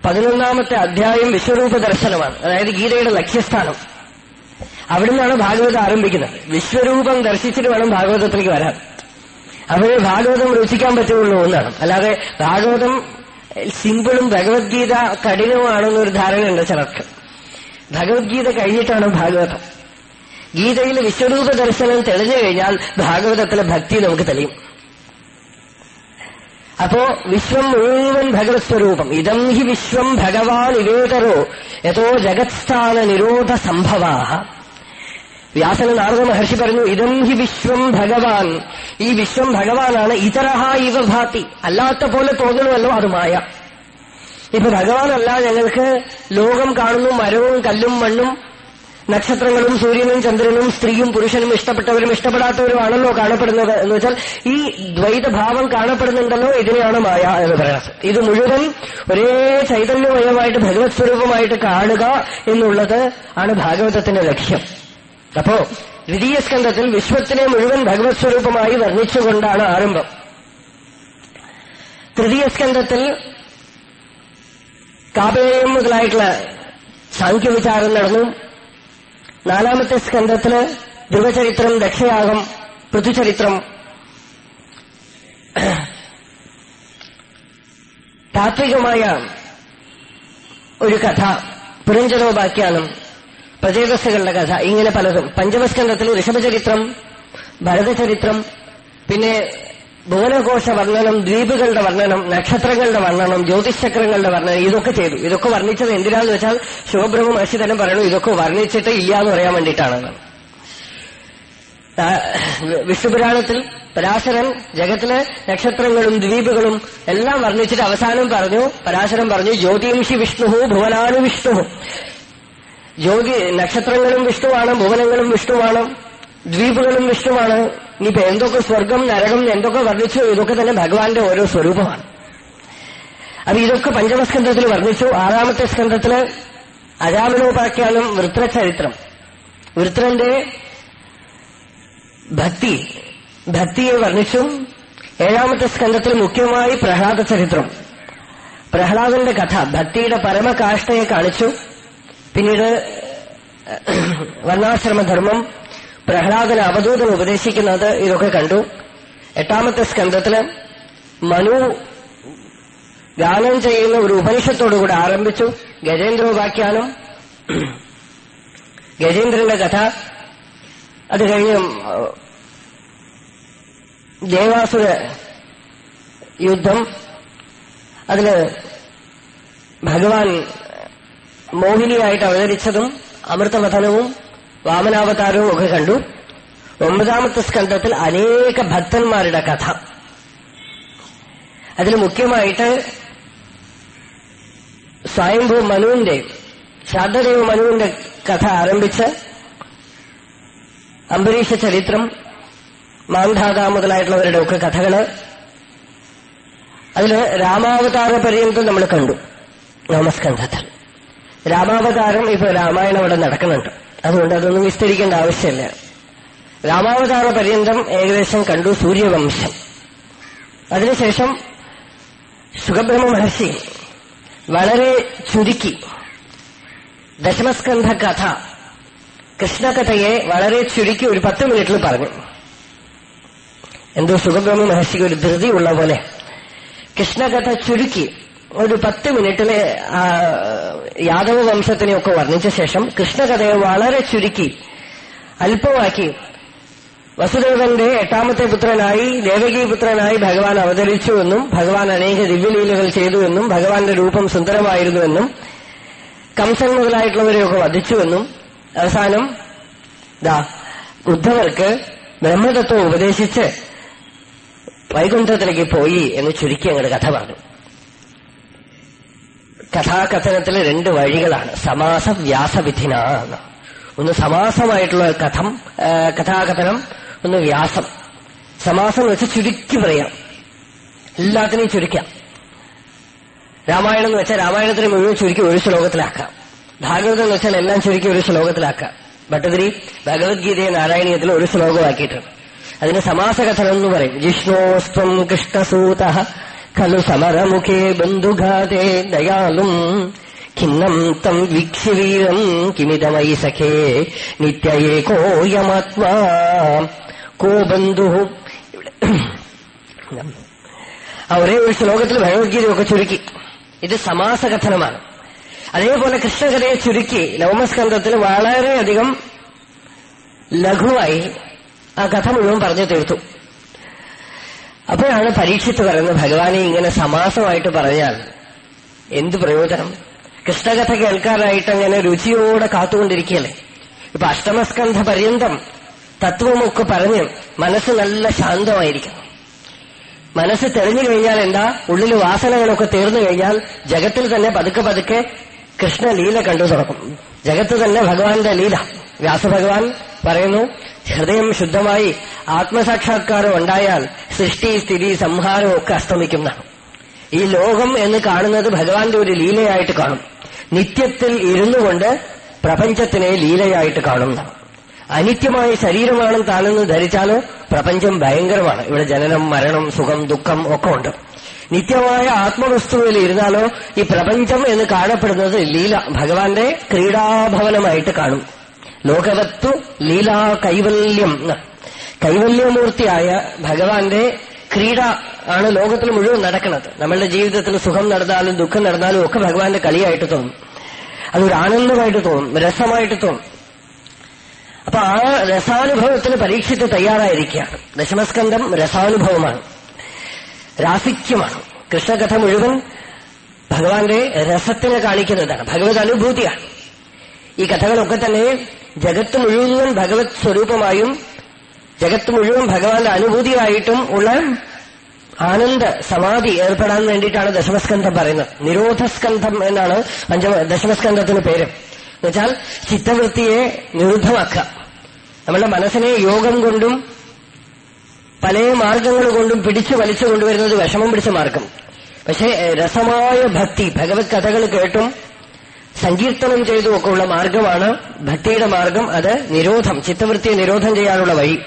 Speaker 1: പതിനൊന്നാമത്തെ അധ്യായം വിശ്വരൂപ ദർശനമാണ്. അതായത് ഗീതയുടെ ലക്ഷ്യസ്ഥാനം. അവിടുന്നാണ് ഭാഗവതം ആരംഭിക്കുന്നത്. വിശ്വരൂപം ദർശിച്ചിട്ട് വേണം ഭാഗവതത്തിലേക്ക് വരാൻ. അവരെ ഭാഗവതം രുചിക്കാൻ പറ്റുള്ളൂ എന്നാണ്. അല്ലാതെ ഭാഗവതം സിമ്പിളും ഭഗവത്ഗീത കഠിനമാണെന്നൊരു ധാരണയുണ്ട് ചിലർക്ക്. ഭഗവത്ഗീത കഴിഞ്ഞിട്ടാണ് ഭാഗവതം. ഗീതയിൽ വിശ്വരൂപ ദർശനം തെളിഞ്ഞു കഴിഞ്ഞാൽ ഭാഗവതത്തിലെ ഭക്തി നമുക്ക് തെളിയും. അപ്പോ വിശ്വം മുഴുവൻ ഭഗവത് സ്വരൂപം ഇതം ഹി വിശ്വം ഭഗവാൻ ഇവേതരോ. യഥോ ജഗത്സ്ഥാന നിരോധ സംഭവാ വ്യാസന നാരദ മഹർഷി പറഞ്ഞു ഇതം ഹി വിശ്വം ഭഗവാൻ. ഈ വിശ്വം ഭഗവാനാണ് ഇതരഹ ഇവ ഭാതി. അല്ലാത്ത പോലെ തോന്നണമല്ലോ അത് മായ. ഇപ്പൊ ഭഗവാനല്ല ഞങ്ങൾക്ക് ലോകം കാണുന്നു മരവും കല്ലും മണ്ണും നക്ഷത്രങ്ങളും സൂര്യനും ചന്ദ്രനും സ്ത്രീയും പുരുഷനും ഇഷ്ടപ്പെട്ടവരും ഇഷ്ടപ്പെടാത്തവരുമാണല്ലോ കാണപ്പെടുന്നത് എന്ന് വെച്ചാൽ ഈ ദ്വൈതഭാവം കാണപ്പെടുന്നുണ്ടല്ലോ ഇതിനെയാണ് മായ എന്ന് പറയുന്നത്. ഇത് മുഴുവൻ ഒരേ ചൈതന്യമയമായിട്ട് ഭഗവത് സ്വരൂപമായിട്ട് കാണുക എന്നുള്ളത് ആണ് ഭാഗവതത്തിന്റെ ലക്ഷ്യം. അപ്പോ ദ്വിതീയ സ്കന്ധത്തിൽ വിശ്വത്തിനെ മുഴുവൻ ഭഗവത് സ്വരൂപമായി വർണിച്ചുകൊണ്ടാണ് ആരംഭം. തൃതീയ സ്കന്ധത്തിൽ കാപേയം മുതലായിട്ടുള്ള സാഖ്യവിചാരം നടന്നു. നാലാമത്തെ സ്കന്ധത്തിൽ ധ്രുവചരിത്രം ദക്ഷയാഗം പൃഥുചരിത്രം. താത്വികമായ ഒരു കഥ പുരഞ്ജനോപാഖ്യാനം പ്രചേതസ്സുകളുടെ കഥ. ഇങ്ങനെ പലതും. പഞ്ചമസ്കന്ധത്തിൽ ഋഷഭചരിത്രം ഭരതചരിത്രം പിന്നെ ഭുവനകോശ വർണനം ദ്വീപുകളുടെ വർണനം നക്ഷത്രങ്ങളുടെ വർണനം ജ്യോതിശക്രങ്ങളുടെ വർണനം ഇതൊക്കെ ചെയ്തു. ഇതൊക്കെ വർണിച്ചത് എന്തിനാന്ന് വെച്ചാൽ ശിവബ്രഹ്മ മഹർഷി തന്നെ പറയണു ഇതൊക്കെ വർണിച്ചിട്ട് ഇല്ല എന്ന് പറയാൻ വേണ്ടിയിട്ടാണ്. വിഷ്ണുപുരാണത്തിൽ പരാശരൻ ജഗത്തിലെ നക്ഷത്രങ്ങളും ദ്വീപുകളും എല്ലാം വർണിച്ചിട്ട് അവസാനം പറഞ്ഞു പരാശരൻ പറഞ്ഞു ജ്യോതിംഷി വിഷ്ണുഹു ഭുവനാനു വിഷ്ണുഹു ജ്യോതി നക്ഷത്രങ്ങളും വിഷ്ണുവാണ് ഭുവനങ്ങളും വിഷ്ണുവാണ്. ദ്വീപുകളും വിഷ്ണുവാണ് ഇനിയിപ്പോ എന്തൊക്കെ സ്വർഗം നരകം എന്തൊക്കെ വർണിച്ചു ഇതൊക്കെ തന്നെ ഭഗവാന്റെ ഓരോ സ്വരൂപമാണ്. അപ്പൊ ഇതൊക്കെ പഞ്ചമസ്കന്ധത്തിൽ വർണിച്ചു. ആറാമത്തെ സ്കന്ധത്തിൽ അരാമനോപാഖ്യാനം വൃത്രചരിത്രം. വൃത്രന്റെ ഭക്തി ഭക്തിയെ വർണിച്ചു ഏഴാമത്തെ സ്കന്ധത്തിൽ മുഖ്യമായി പ്രഹ്ലാദ ചരിത്രം. പ്രഹ്ലാദന്റെ കഥ ഭക്തിയുടെ പരമകാഷ്ഠയെ കാണിച്ചു. പിന്നീട് വർണാശ്രമധർമ്മം പ്രഹ്ലാദന് അവധൂതൻ ഉപദേശിക്കുന്നത് ഇതൊക്കെ കണ്ടു. എട്ടാമത്തെ സ്കന്ധത്തിൽ മനു ഗാനം ചെയ്യുന്ന ഒരു ഉപനിഷത്തോടുകൂടെ ആരംഭിച്ചു. ഗജേന്ദ്രോപാഖ്യാനം. ഗജേന്ദ്രന്റെ കഥ. അത് കഴിഞ്ഞ് ദേവാസുര യുദ്ധം. അതിൽ ഭഗവാൻ മോഹിനിയായിട്ട് അവതരിച്ചതും അമൃതവധനവും വാമനാവതാരവും ഒക്കെ കണ്ടു. ഒമ്പതാമത്തെ സ്കന്ധത്തിൽ അനേക ഭക്തന്മാരുടെ കഥ. അതിൽ മുഖ്യമായിട്ട് സ്വയംഭൂ മനുവിന്റെ ശാന്തദേവ മനുവിന്റെ കഥ ആരംഭിച്ച് അംബരീഷ ചരിത്രം മാന്ധാത മുതലായിട്ടുള്ളവരുടെ ഒക്കെ കഥകൾ. അതിൽ രാമാവതാര പര്യന്തം നമ്മൾ കണ്ടു. രാമസ്കന്ധത്തിൽ രാമാവതാരം ഇപ്പൊ രാമായണം അവിടെ നടക്കുന്നുണ്ട്. അതുകൊണ്ട് അതൊന്നും വിസ്തരിക്കേണ്ട ആവശ്യമില്ല. രാമാവതാര പര്യന്തം ഏകദേശം കണ്ടു സൂര്യവംശം. അതിനുശേഷം സുഖബ്രഹ്മ മഹർഷി വളരെ ചുരുക്കി ദശമസ്കന്ധ കഥ കൃഷ്ണകഥയെ വളരെ ചുരുക്കി ഒരു പത്ത് മിനിറ്റിൽ പറഞ്ഞു. എന്തോ സുഖബ്രഹ്മ മഹർഷിക്ക് ഒരു ധൃതി ഉള്ള പോലെ കൃഷ്ണകഥ ചുരുക്കി ഒരു പത്ത് മിനിറ്റിലെ യാദവ വംശത്തിനെയൊക്കെ വർണിച്ച ശേഷം കൃഷ്ണകഥയെ വളരെ ചുരുക്കി അല്പമാക്കി. വസുദേവന്റെ എട്ടാമത്തെ പുത്രനായി ദേവകീ പുത്രനായി ഭഗവാൻ അവതരിച്ചുവെന്നും ഭഗവാൻ അനേക ദിവ്യലീലകൾ ചെയ്തുവെന്നും ഭഗവാന്റെ രൂപം സുന്ദരമായിരുന്നുവെന്നും കംസൻ മുതലായിട്ടുള്ളവരെയൊക്കെ വധിച്ചുവെന്നും അവസാനം ദാ ഉദ്ധവർക്ക് ബ്രഹ്മതത്വം ഉപദേശിച്ച് വൈകുണ്ഠത്തിലേക്ക് പോയി എന്ന് ചുരുക്കി അങ്ങോട്ട് കഥ പറഞ്ഞു. കഥാകഥനത്തിൽ രണ്ട് വഴികളാണ്. സമാസ വ്യാസവിധിന ഒന്ന് സമാസമായിട്ടുള്ള കഥം കഥാകഥനം ഒന്ന് വ്യാസം. സമാസം എന്ന് വെച്ചാൽ ചുരുക്കി പറയാം. എല്ലാത്തിനെയും ചുരുക്കാം. രാമായണം എന്ന് വെച്ചാൽ രാമായണത്തിന് മുഴുവൻ ചുരുക്കി ഒരു ശ്ലോകത്തിലാക്കാം. ഭാഗവതം എന്ന് വെച്ചാൽ എല്ലാം ചുരുക്കി ഒരു ശ്ലോകത്തിലാക്കാം. ഭട്ടതിരി ഭഗവത്ഗീതയെ നാരായണീയത്തിൽ ഒരു ശ്ലോകമാക്കിയിട്ടുണ്ട്. അതിന് സമാസകഥനം എന്ന് പറയും. ജിഷ്ണോസ്ത്വം കൃഷ്ണസൂത ഖലു സമരമുഖേ ബന്ധുഘാതേ ദയാലും ഖിന്നം തം വീക്ഷ്യ വീരം കിമിതമയി സഖേ നിത്യയേകോയമാത്മാ കോ ബന്ധു ഇവിടെ ആ ഒരേ ഒരു ശ്ലോകത്തിൽ ഭഗവത്ഗീതയൊക്കെ ചുരുക്കി. ഇത് സമാസകഥനമാണ്. അതേപോലെ കൃഷ്ണകഥയെ ചുരുക്കി നവമസ്കന്ധത്തിൽ വളരെയധികം ലഘുവായി ആ കഥ മുഴുവൻ പറഞ്ഞു തീർത്തു. അപ്പോഴാണ് പരീക്ഷിത്ത് പറയുന്നത് ഭഗവാനെ ഇങ്ങനെ സമാസമായിട്ട് പറഞ്ഞാൽ എന്ത് പ്രയോജനം? കൃഷ്ണകഥ കേൾക്കാനായിട്ട് അങ്ങനെ രുചിയോടെ കാത്തുകൊണ്ടിരിക്കുകയല്ലേ? ഇപ്പൊ അഷ്ടമസ്കന്ധ പര്യന്തം തത്വമൊക്കെ പറഞ്ഞ് മനസ്സ് നല്ല ശാന്തമായിരിക്കണം. മനസ്സ് തെളിഞ്ഞു കഴിഞ്ഞാൽ എന്താ? ഉള്ളിൽ വാസനകളൊക്കെ തീർന്നു കഴിഞ്ഞാൽ ജഗത്തിൽ തന്നെ പതുക്കെ പതുക്കെ കൃഷ്ണലീല കണ്ടു തുടങ്ങും. ജഗത്ത് തന്നെ ഭഗവാന്റെ ലീല. വ്യാസഭഗവാൻ പറയുന്നു ഹൃദയം ശുദ്ധമായി ആത്മസാക്ഷാത്കാരം ഉണ്ടായാൽ സൃഷ്ടി സ്ഥിതി സംഹാരം ഒക്കെ അസ്തമിക്കുന്ന ഈ ലോകം എന്ന് കാണുന്നത് ഭഗവാന്റെ ഒരു ലീലയായിട്ട് കാണും. നിത്യത്തിൽ ഇരുന്നു കൊണ്ട് പ്രപഞ്ചത്തിനെ ലീലയായിട്ട് കാണുന്ന അനിത്യമായ ശരീരമാണ് താനെന്ന് ധരിച്ചാൽ പ്രപഞ്ചം ഭയങ്കരമാണ്. ഇവിടെ ജനനം മരണം സുഖം ദുഃഖം ഒക്കെ ഉണ്ട്. നിത്യമായ ആത്മവസ്തുവിൽ ഇരുന്നാലോ ഈ പ്രപഞ്ചം എന്ന് കാണപ്പെടുന്നത് ലീല ഭഗവാന്റെ ക്രീഡാഭവനമായിട്ട് കാണും. ലോകവത്തു ലീലാ കൈവല്യം. കൈവല്യമൂർത്തിയായ ഭഗവാന്റെ ക്രീഡ ആണ് ലോകത്തിൽ മുഴുവൻ നടക്കുന്നത്. നമ്മളുടെ ജീവിതത്തിൽ സുഖം നടന്നാലും ദുഃഖം നടന്നാലും ഒക്കെ ഭഗവാന്റെ കളിയായിട്ട് തോന്നും. അതൊരു ആനന്ദമായിട്ട് തോന്നും രസമായിട്ട് തോന്നും. അപ്പൊ ആ രസാനുഭവത്തിന് പരീക്ഷിച്ച് തയ്യാറായിരിക്കുകയാണ്. ദശമസ്കന്ധം രസാനുഭവമാണ്. രാസിക്യമാണ്. കൃഷ്ണകഥ മുഴുവൻ ഭഗവാന്റെ രസത്തിനെ കാണിക്കുന്നതാണ്. ഭഗവത് അനുഭൂതിയാണ്. ഈ കഥകളൊക്കെ തന്നെ ജഗത്ത് മുഴുവൻ ഭഗവത് സ്വരൂപമായും ജഗത്ത് മുഴുവൻ ഭഗവാന്റെ അനുഭൂതിയായിട്ടും ഉള്ള ആനന്ദ സമാധി ഏർപ്പെടാൻ വേണ്ടിയിട്ടാണ് ദശമസ്കന്ധം പറയുന്നത്. നിരോധസ്കന്ധം എന്നാണ് പഞ്ചമ ദശമസ്കന്ധത്തിന് പേര്. എന്നുവെച്ചാൽ ചിത്തവൃത്തിയെ നിരുദ്ധമാക്കുക. നമ്മുടെ മനസ്സിനെ യോഗം കൊണ്ടും പല മാർഗങ്ങൾ കൊണ്ടും പിടിച്ചു വലിച്ചു കൊണ്ടുവരുന്നത് വിഷമം പിടിച്ച മാർഗം. പക്ഷേ രസമായ ഭക്തി ഭഗവത് കഥകൾ കേട്ടും സങ്കീർത്തനം ചെയ്തും ഒക്കെ ഉള്ള മാർഗമാണ് ഭക്തിയുടെ മാർഗം. അത് നിരോധം ചിത്തവൃത്തിയെ നിരോധം ചെയ്യാനുള്ള വഴി.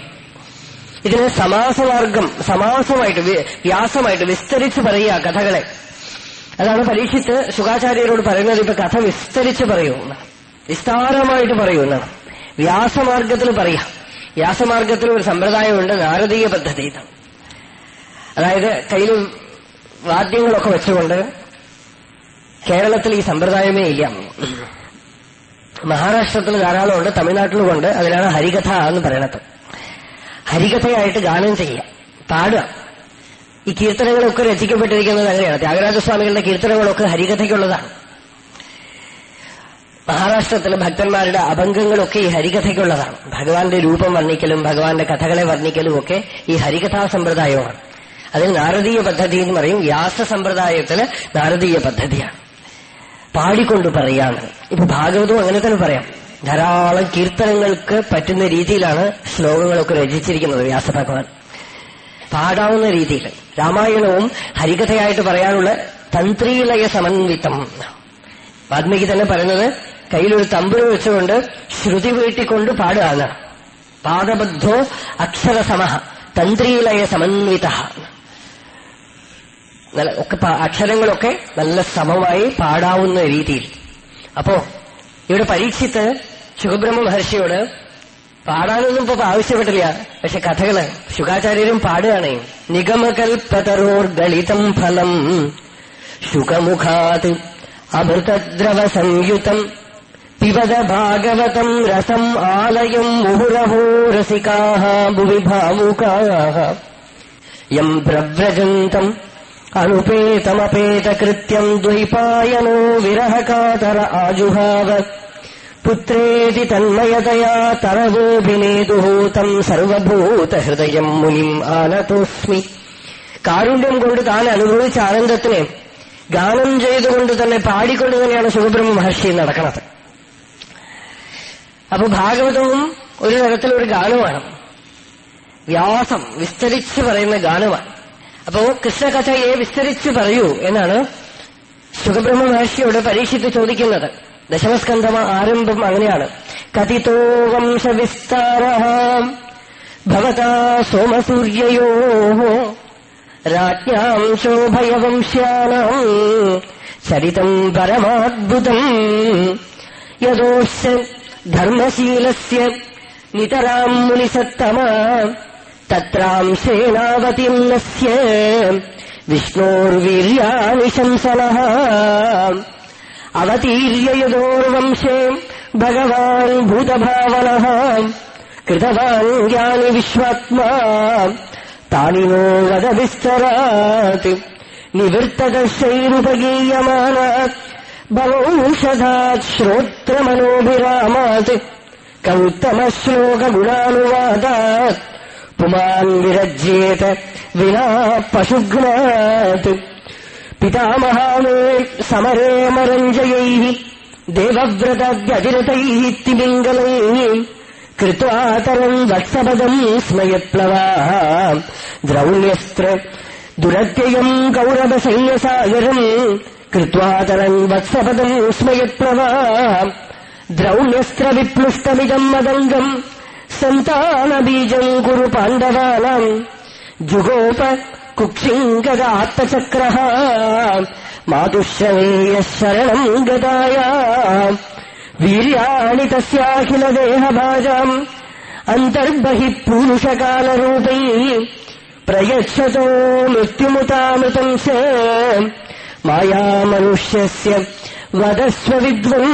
Speaker 1: ഇതിന് സമാസമാർഗം സമാസമായിട്ട് വ്യാസമായിട്ട് വിസ്തരിച്ച് പറയുക കഥകളെ. അതാണ് പരീക്ഷിച്ച് ശുഖാചാര്യരോട് പറയുന്നത് ഇപ്പൊ കഥ വിസ്തരിച്ച് പറയൂ എന്നാണ്. വിസ്താരമായിട്ട് പറയൂ എന്നാണ്. വ്യാസമാർഗത്തിൽ പറയാം വ്യാസമാർഗത്തിൽ ഒരു സമ്പ്രദായമുണ്ട് നാരദീയ പദ്ധതി. അതായത് കയ്യിൽ വാദ്യങ്ങളൊക്കെ വെച്ചുകൊണ്ട് കേരളത്തിൽ ഈ സമ്പ്രദായമേ ഇല്ല. മഹാരാഷ്ട്രത്തിൽ ധാരാളം ഉണ്ട് തമിഴ്നാട്ടിലും ഉണ്ട്. അതിനാണ് ഹരികഥ എന്ന് പറയണത്. ഹരികഥയായിട്ട് ഗാനം ചെയ്യുക പാടുക. ഈ കീർത്തനങ്ങളൊക്കെ രചിക്കപ്പെട്ടിരിക്കുന്നത് അങ്ങനെയാണ്. ത്യാഗരാജസ്വാമികളുടെ കീർത്തനങ്ങളൊക്കെ ഹരികഥയ്ക്കുള്ളതാണ്. മഹാരാഷ്ട്രത്തിലെ ഭക്തന്മാരുടെ അഭംഗങ്ങളൊക്കെ ഈ ഹരികഥയ്ക്കുള്ളതാണ്. ഭഗവാന്റെ രൂപം വർണിക്കലും ഭഗവാന്റെ കഥകളെ വർണിക്കലും ഒക്കെ ഈ ഹരികഥാ സമ്പ്രദായമാണ് അതിൽ നാരദീയ പദ്ധതി എന്ന് പറയും. വ്യാസ സമ്പ്രദായത്തിൽ നാരദീയ പദ്ധതിയാണ്. പാടിക്കൊണ്ട് പറയാണ് ഇപ്പൊ ഭാഗവതവും അങ്ങനെ തന്നെ പറയാം. ധാരാളം കീർത്തനങ്ങൾക്ക് പറ്റുന്ന രീതിയിലാണ് ശ്ലോകങ്ങളൊക്കെ രചിച്ചിരിക്കുന്നത് വ്യാസഭഗവാൻ. പാടാവുന്ന രീതിയിൽ. രാമായണവും ഹരികഥയായിട്ട് പറയാനുള്ള തന്ത്രീലയ സമന്വിതം. വാൽമീകി തന്നെ പറയുന്നത് കയ്യിലൊരു തമ്പുര വെച്ചുകൊണ്ട് ശ്രുതി വീട്ടിക്കൊണ്ട് പാടുകയാണ്. പാദബദ്ധോ അക്ഷരസമഹ തന്ത്രീലയ സമന്വിത. ഒക്കെ അക്ഷരങ്ങളൊക്കെ നല്ല സമമായി പാടാവുന്ന രീതിയിൽ. അപ്പോ ഇവിടെ പരീക്ഷിത്ത് ശുഖബ്രഹ്മ മഹർഷിയോട് പാടാനൊന്നും ഇപ്പൊ ആവശ്യപ്പെട്ടില്ല. പക്ഷെ കഥകൾ ശുഖാചാര്യരും പാടുകയാണ്. നിഗമകൽപ്പതരോർഗളിതം ഫലം ശുഖമുഖാത് അമൃതദ്രവ സംയുതം പിബത ഭാഗവതം രസം ആലയം മുഹുരഹോ രസികാ ഭുവി ഭാവുകാ യം പ്രവ്രജന്തം അനുപേതമപേതകൃത്യം ദ്വൈപായനോ വിരഹകാതര ആജുഹാവ പുത്രേതി തന്മയതയാ തറവോഭിനേതുഹൂതം സർവഭൂതഹൃദയം മുനിം ആനതോസ്മി കാരുണ്യം കൊണ്ട് താൻ അനുഭവിച്ച ആനന്ദത്തിനെ ഗാനം ചെയ്തുകൊണ്ട് തന്നെ പാടിക്കൊണ്ട് തന്നെയാണ് സുഖബ്രഹ്മ മഹർഷി നടക്കുന്നത്. അപ്പൊ ഭാഗവതവും ഒരു തരത്തിലൊരു ഗാനമാണ്. വ്യാസം വിസ്തരിച്ച് പറയുന്ന ഗാനമാണ്. അപ്പോ കൃഷ്ണകഥയെ വിസ്തരിച്ചു പറയൂ എന്നാണ് സുഖബ്രഹ്മ മഹർഷിയോട് പരീക്ഷിച്ച് ചോദിക്കുന്നത്. ദശമസ്കന്ധമ ആരംഭം അങ്ങനെയാണ്. കഥിതോ ഭവതാ സോമസൂര്യയോ. രാജ്ഞാം ശോഭയവംശ്യാനാം. ചരിതം പരമാത്ഭുതം. യദോശ്ച ധർമ്മശീലസ്യ നിതരാം മുനിസത്തമ. തത്രാംശേനാവതീർണസ്യ വിഷ്ണോർവീര്യാണി നസ്യ അവതീര്യ യദോർവംശേ ഭഗവാൻ ഭൂതഭാവനഃ കൃതവാൻ ജ്ഞാനി വിശ്വാത്മാ താനിനോ വദവിസ്തരാത് നിവൃത്തദശൈരുപഗീയമാനാത് ഭവൗഷധാത് ശ്രോത്രമനോഭിരാമാത് കൗത്തമശ്ലോകഗുണാനുവാദാത് പുമാൻ വിരജ്യേത വിനാ പശുഘ്നാത് പിതാമഹാമേ സമരേ മരഞ്ജയൈ ദേവവ്രതവ്യതിരതൈ തിമിംഗലൈ കൃത്വാതരം വത്സപദം സ്മയപ്ലവാ. ദ്രൗണ്യസ്ത്ര ദുരത്യയം കൗരവസൈന്യസാഗരം കൃത്വാതരം വത്സപദം സ്മയപ്ലവാ. ദ്രൗണ്യസ്ത്ര വിപ്ലുഷ്ടമിതം മദംഗം സന്താനബീജം കുരു പാണ്ഡവാനാം. ജുഗോപ കുക്ഷിംഗദാത്തചക്ര മാതുശ്രവേയ ശരണം ഗതായ. വീര്യാണി തസ്യാഖില ദേഹഭാജാം അന്തർബഹി പൂരുഷകാലരൂപൈ. പ്രയച്ഛതോ മൃത്യുമുതാമൃതം സേ. മായാമനുഷ്യസ്യ വദസ്വ വിദ്വൻ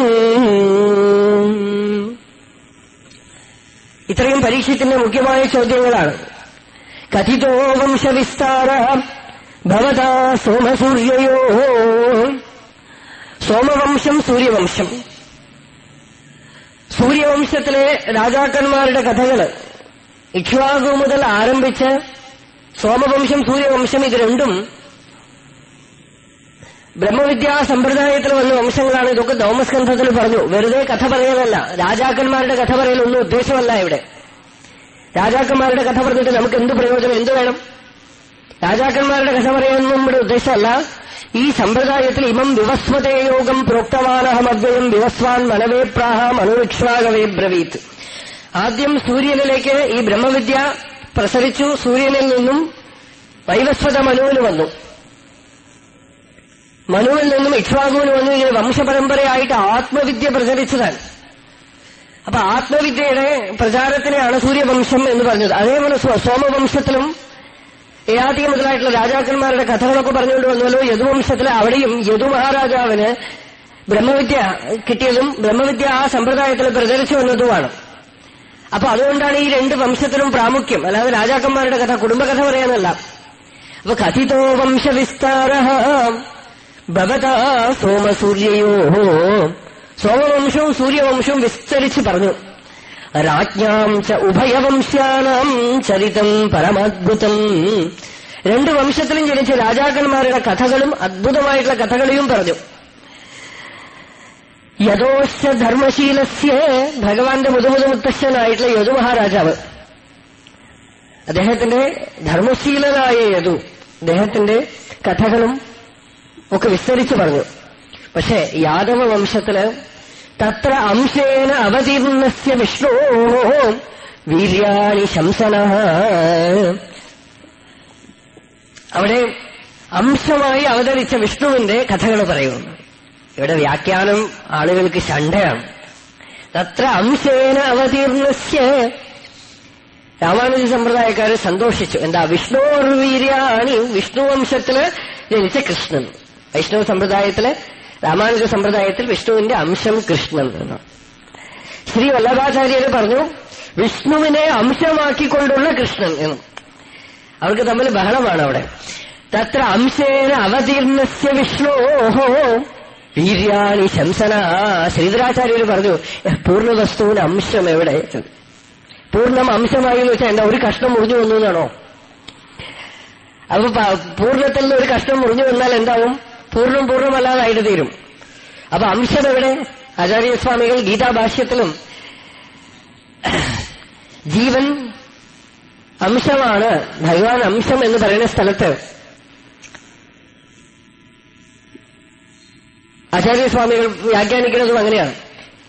Speaker 1: ഇത്രയും പരീക്ഷത്തിന്റെ മുഖ്യമായ ചോദ്യങ്ങളാണ്. കഥിതോ വംശവിസ്താര ഭവതാ സോമസൂര്യയോ? സോമവംശം സൂര്യവംശം. സൂര്യവംശത്തിലെ രാജാക്കന്മാരുടെ കഥകൾ ഇക്ഷ്വാകു മുതൽ ആരംഭിച്ച് സോമവംശം സൂര്യവംശം ഇത് രണ്ടും ബ്രഹ്മവിദ്യാ സമ്പ്രദായത്തിൽ വന്ന വംശങ്ങളാണ് ഇതൊക്കെ. ദൗമസ്കന്ധത്തിൽ പറഞ്ഞു. വെറുതെ കഥ പറയലല്ല രാജാക്കന്മാരുടെ കഥ പറയലൊന്നും ഉദ്ദേശമല്ല ഇവിടെ. രാജാക്കന്മാരുടെ കഥ പറഞ്ഞിട്ട് നമുക്ക് എന്ത് പ്രയോജനം? എന്ത് വേണം? രാജാക്കന്മാരുടെ കഥ പറയാനൊന്നും നമ്മുടെ ഉദ്ദേശമല്ല. ഈ സമ്പ്രദായത്തിൽ ഇമം വിവസ്വതേ യോഗം പ്രോക്തവാനഹമദ്വയം വിവസ്വാൻ മനവേ പ്രാഹ മനുവിക്ഷ്വാകവേ ബ്രവീത്. ആദ്യം സൂര്യനിലേക്ക് ഈ ബ്രഹ്മവിദ്യ പ്രസരിച്ചു. സൂര്യനിൽ നിന്നും വൈവസ്വത മനുവിന് വന്നു. മനുവിൽ നിന്നും ഇക്ഷ്വാകുവിന് വന്നു ഇങ്ങനെ വംശപരമ്പരയായിട്ട് ആത്മവിദ്യ പ്രചരിച്ചതാണ്. അപ്പൊ ആത്മവിദ്യയുടെ പ്രചാരത്തിനെയാണ് സൂര്യവംശം എന്ന് പറഞ്ഞത്. അതേപോലെ സോമവംശത്തിലും ഏഴാതി മുതലായിട്ടുള്ള രാജാക്കന്മാരുടെ കഥകളൊക്കെ പറഞ്ഞുകൊണ്ട് വന്നല്ലോ. യദുവംശത്തിൽ അവിടെയും യദു മഹാരാജാവിന് ബ്രഹ്മവിദ്യ കിട്ടിയതും ബ്രഹ്മവിദ്യ ആ സമ്പ്രദായത്തിൽ പ്രചരിച്ചു വന്നതുമാണ്. അപ്പൊ അതുകൊണ്ടാണ് ഈ രണ്ട് വംശത്തിനും പ്രാമുഖ്യം. അല്ലാതെ രാജാക്കന്മാരുടെ കഥ കുടുംബകഥ പറയാനല്ല. അപ്പൊ കഥിതോ വംശവിസ്താര ഭവതാ സോമസൂര്യയോ. സോമവംശവും സൂര്യവംശവും വിസ്തരിച്ച് പറഞ്ഞു. രാജ്ഞാം ച ഉഭയവംശ്യാനാം ചരിതം പരമാദ്ഭുതം. രണ്ട് വംശത്തിലും ജനിച്ച രാജാക്കന്മാരുടെ കഥകളും അദ്ഭുതമായിട്ടുള്ള കഥകളെയും പറഞ്ഞു. യഥോശ്ച ധർമ്മശീലസ്യ ഭഗവാന്റെ മുതുമുതു മുത്തശ്ശനായിട്ടുള്ള യദു മഹാരാജാവ്. അദ്ദേഹത്തിന്റെ ധർമ്മശീലനായ യദു. അദ്ദേഹത്തിന്റെ കഥകളും ഒക്കെ വിസ്തരിച്ചു പറഞ്ഞു. പക്ഷെ യാദവ വംശത്തിൽ തത്ര അംശേന അവതീർണസ്യ വിഷ്ണു വീര്യാണി ശംസന. അവിടെ അംശമായി അവതരിച്ച വിഷ്ണുവിന്റെ കഥകൾ പറയുന്നു. ഇവിടെ വ്യാഖ്യാനം ആളുകൾക്ക് ശണ്ടയാണ്. തത്ര അംശേന അവതീർണസ്യ. രാമാനുജ സമ്പ്രദായക്കാര് സന്തോഷിച്ചു. എന്താ വിഷ്ണുർവീര്യാണി വിഷ്ണു വംശത്തിൽ ജനിച്ച കൃഷ്ണൻ. വൈഷ്ണവ സമ്പ്രദായത്തിൽ രാമാനുജ സമ്പ്രദായത്തിൽ വിഷ്ണുവിന്റെ അംശം കൃഷ്ണൻ എന്ന് ശ്രീ വല്ലഭാചാര്യർ പറഞ്ഞു വിഷ്ണുവിനെ അംശമാക്കിക്കൊണ്ടുള്ള കൃഷ്ണൻ എന്ന്. അവർക്ക് തമ്മിൽ ബഹളമാണ് അവിടെ. തത്ര അംശേന അവതീർണസ്യ വിഷ്ണു വീര്യാണി ശംസന ശ്രീധരാചാര്യർ പറഞ്ഞു "എ, പൂർണവസ്തുവിന് അംശം എവിടെ? പൂർണം അംശമായി എന്ന് വെച്ചാൽ എന്താ ഒരു കഷ്ണം മുറിഞ്ഞു വന്നു എന്നാണോ? അപ്പൊ പൂർണത്തിൽ നിന്ന് ഒരു കഷ്ണം മുറിഞ്ഞു വന്നാൽ എന്താവും? പൂർണം പൂർണമല്ലാതായിട്ട് തീരും. അപ്പൊ അംശം എവിടെ? ആചാര്യസ്വാമികൾ ഗീതാഭാഷ്യത്തിലും ജീവൻ അംശമാണ് ഭഗവാൻ അംശം എന്ന് പറയുന്ന സ്ഥലത്ത് ആചാര്യസ്വാമികൾ വ്യാഖ്യാനിക്കുന്നതും അങ്ങനെയാണ്.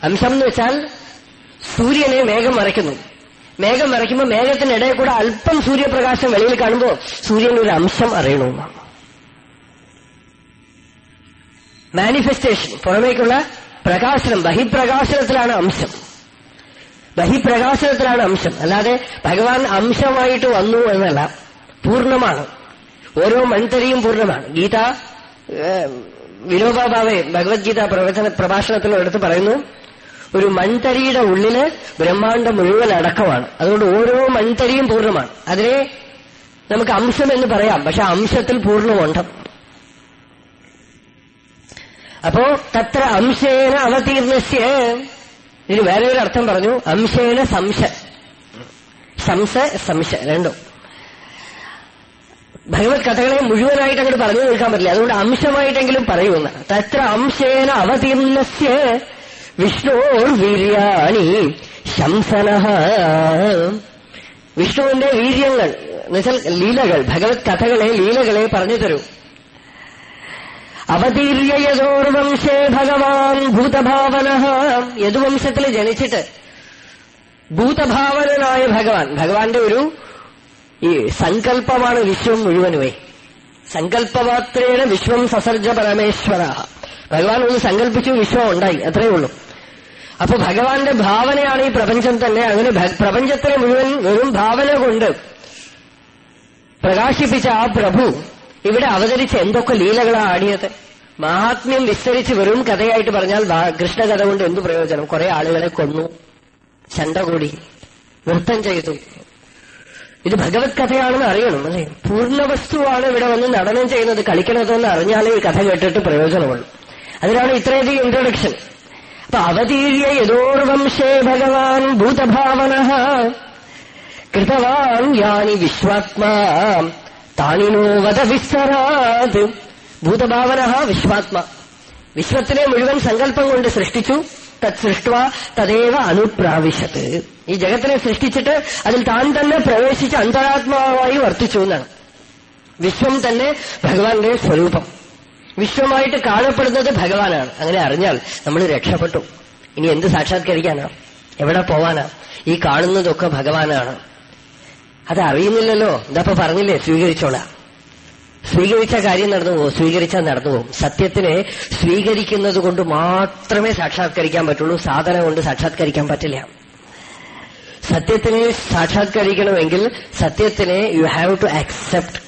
Speaker 1: അംശം എന്ന് വെച്ചാൽ സൂര്യനെ മേഘം മറയ്ക്കുന്നു. മേഘം മറയ്ക്കുമ്പോൾ മേഘത്തിനിടയിൽ കൂടെ അല്പം സൂര്യപ്രകാശം വെളിയിൽ കാണുമ്പോൾ സൂര്യനൊരു ഒരു അംശം അറിയണമെന്നാണ്. മാനിഫെസ്റ്റേഷൻ പുറമേക്കുള്ള പ്രകാശനം ബഹിപ്രകാശനത്തിലാണ് അംശം. ബഹിപ്രകാശനത്തിലാണ് അംശം. അല്ലാതെ ഭഗവാൻ അംശമായിട്ട് വന്നു എന്നല്ല. പൂർണമാണ്. ഓരോ മൺതരിയും പൂർണമാണ്. ഗീത വിനോബാബാവെ ഭഗവത്ഗീത പ്രവചന പ്രഭാഷണത്തിലും എടുത്ത് പറയുന്നു ഒരു മൺതരിയുടെ ഉള്ളിൽ ബ്രഹ്മാണ്ടം മുഴുവൻ അടക്കമാണ്. അതുകൊണ്ട് ഓരോ മൺതരിയും പൂർണമാണ്. അതിനെ നമുക്ക് അംശം എന്ന് പറയാം. പക്ഷെ അംശത്തിൽ പൂർണമുണ്ട്. അപ്പോ തത്ര അംശേന അവതീർണസ്യ. ഇതിന് വേറെ ഒരു അർത്ഥം പറഞ്ഞു. അംശേന സംശ. സംശ സംശ രണ്ടും. ഭഗവത് കഥകളെ മുഴുവനായിട്ട് അങ്ങോട്ട് പറഞ്ഞു നിൽക്കാൻ പറ്റില്ല. അതുകൊണ്ട് അംശമായിട്ടെങ്കിലും പറയുമെന്ന് തത്ര അംശേന അവതീർണസ്യ. വിഷ്ണോർ വീര്യാണി ശംസന വിഷ്ണുവിന്റെ വീര്യങ്ങൾ എന്നുവെച്ചാൽ ലീലകൾ ഭഗവത് കഥകളെ ലീലകളെ പറഞ്ഞു തരൂ. അവതീര്യ യഥോർവംശേ ഭഗവാൻ ഭൂതഭാവന യദുവംശത്തിൽ ജനിച്ചിട്ട് ഭൂതഭാവനായ ഭഗവാൻ. ഭഗവാന്റെ ഒരു ഈ സങ്കല്പമാണ് വിശ്വം മുഴുവനുമേ. സങ്കല്പമാത്രേണ വിശ്വം സസർജ പരമേശ്വര ഭഗവാൻ ഒന്ന് സങ്കല്പിച്ചു വിശ്വം ഉണ്ടായി. അത്രയേ ഉള്ളൂ. അപ്പൊ ഭഗവാന്റെ ഭാവനയാണ് ഈ പ്രപഞ്ചം തന്നെ. അങ്ങനെ പ്രപഞ്ചത്തിനെ മുഴുവൻ വെറും ഭാവന കൊണ്ട് പ്രകാശിപ്പിച്ച ആ പ്രഭു ഇവിടെ അവതരിച്ച് എന്തൊക്കെ ലീലകളാണ് ആടിയത്? മഹാത്മ്യം വിസ്തരിച്ച് വെറും കഥയായിട്ട് പറഞ്ഞാൽ കൃഷ്ണകഥ കൊണ്ട് എന്തു പ്രയോജനം? കുറെ ആളുകളെ കൊന്നു ചണ്ട കൂടി നൃത്തം ചെയ്തു. ഇത് ഭഗവത് കഥയാണെന്ന് അറിയണം അല്ലെ? പൂർണവസ്തുവാണ് ഇവിടെ വന്ന് നടനം ചെയ്യുന്നത്. കളിക്കണതെന്ന് അറിഞ്ഞാലേ ഈ കഥ കേട്ടിട്ട് പ്രയോജനമുള്ളൂ. അതിനാണ് ഇത്രയധികം ഇൻട്രൊഡക്ഷൻ അപ്പൊ അവതീര്യ യഥോർവംശേ ഭഗവാൻ ഭൂതഭാവന. കൃതവാൻ യാനി വിശ്വാത്മാ. താനിനോ വധ വിസ്തരാത് ഭൂതഭാവന വിശ്വാത്മ. വിശ്വത്തിനെ മുഴുവൻ സങ്കല്പം കൊണ്ട് സൃഷ്ടിച്ചു. തത് സൃഷ്ട തദേവ അനുപ്രാവശ്യത്ത് ഈ ജഗത്തിനെ സൃഷ്ടിച്ചിട്ട് അതിൽ താൻ തന്നെ പ്രവേശിച്ച് അന്തരാത്മാവായി വർത്തിച്ചു എന്നാണ്. വിശ്വം തന്നെ ഭഗവാന്റെ സ്വരൂപം. വിശ്വമായിട്ട് കാണപ്പെടുന്നത് ഭഗവാനാണ്. അങ്ങനെ അറിഞ്ഞാൽ നമ്മൾ രക്ഷപ്പെട്ടു. ഇനി എന്ത് സാക്ഷാത്കരിക്കാനാ? എവിടെ പോവാനാ? ഈ കാണുന്നതൊക്കെ ഭഗവാനാണ്. അത് അറിയുന്നില്ലല്ലോ ഇതപ്പോ പറഞ്ഞില്ലേ? സ്വീകരിച്ചോളാം. സ്വീകരിച്ച കാര്യം നടന്നു പോകും. സ്വീകരിച്ചാൽ നടന്നു പോകും. സത്യത്തിനെ സ്വീകരിക്കുന്നത് കൊണ്ട് മാത്രമേ സാക്ഷാത്കരിക്കാൻ പറ്റുള്ളൂ. സാധന കൊണ്ട് സാക്ഷാത്കരിക്കാൻ പറ്റില്ല. സത്യത്തിനെ സാക്ഷാത്കരിക്കണമെങ്കിൽ സത്യത്തിനെ you have to accept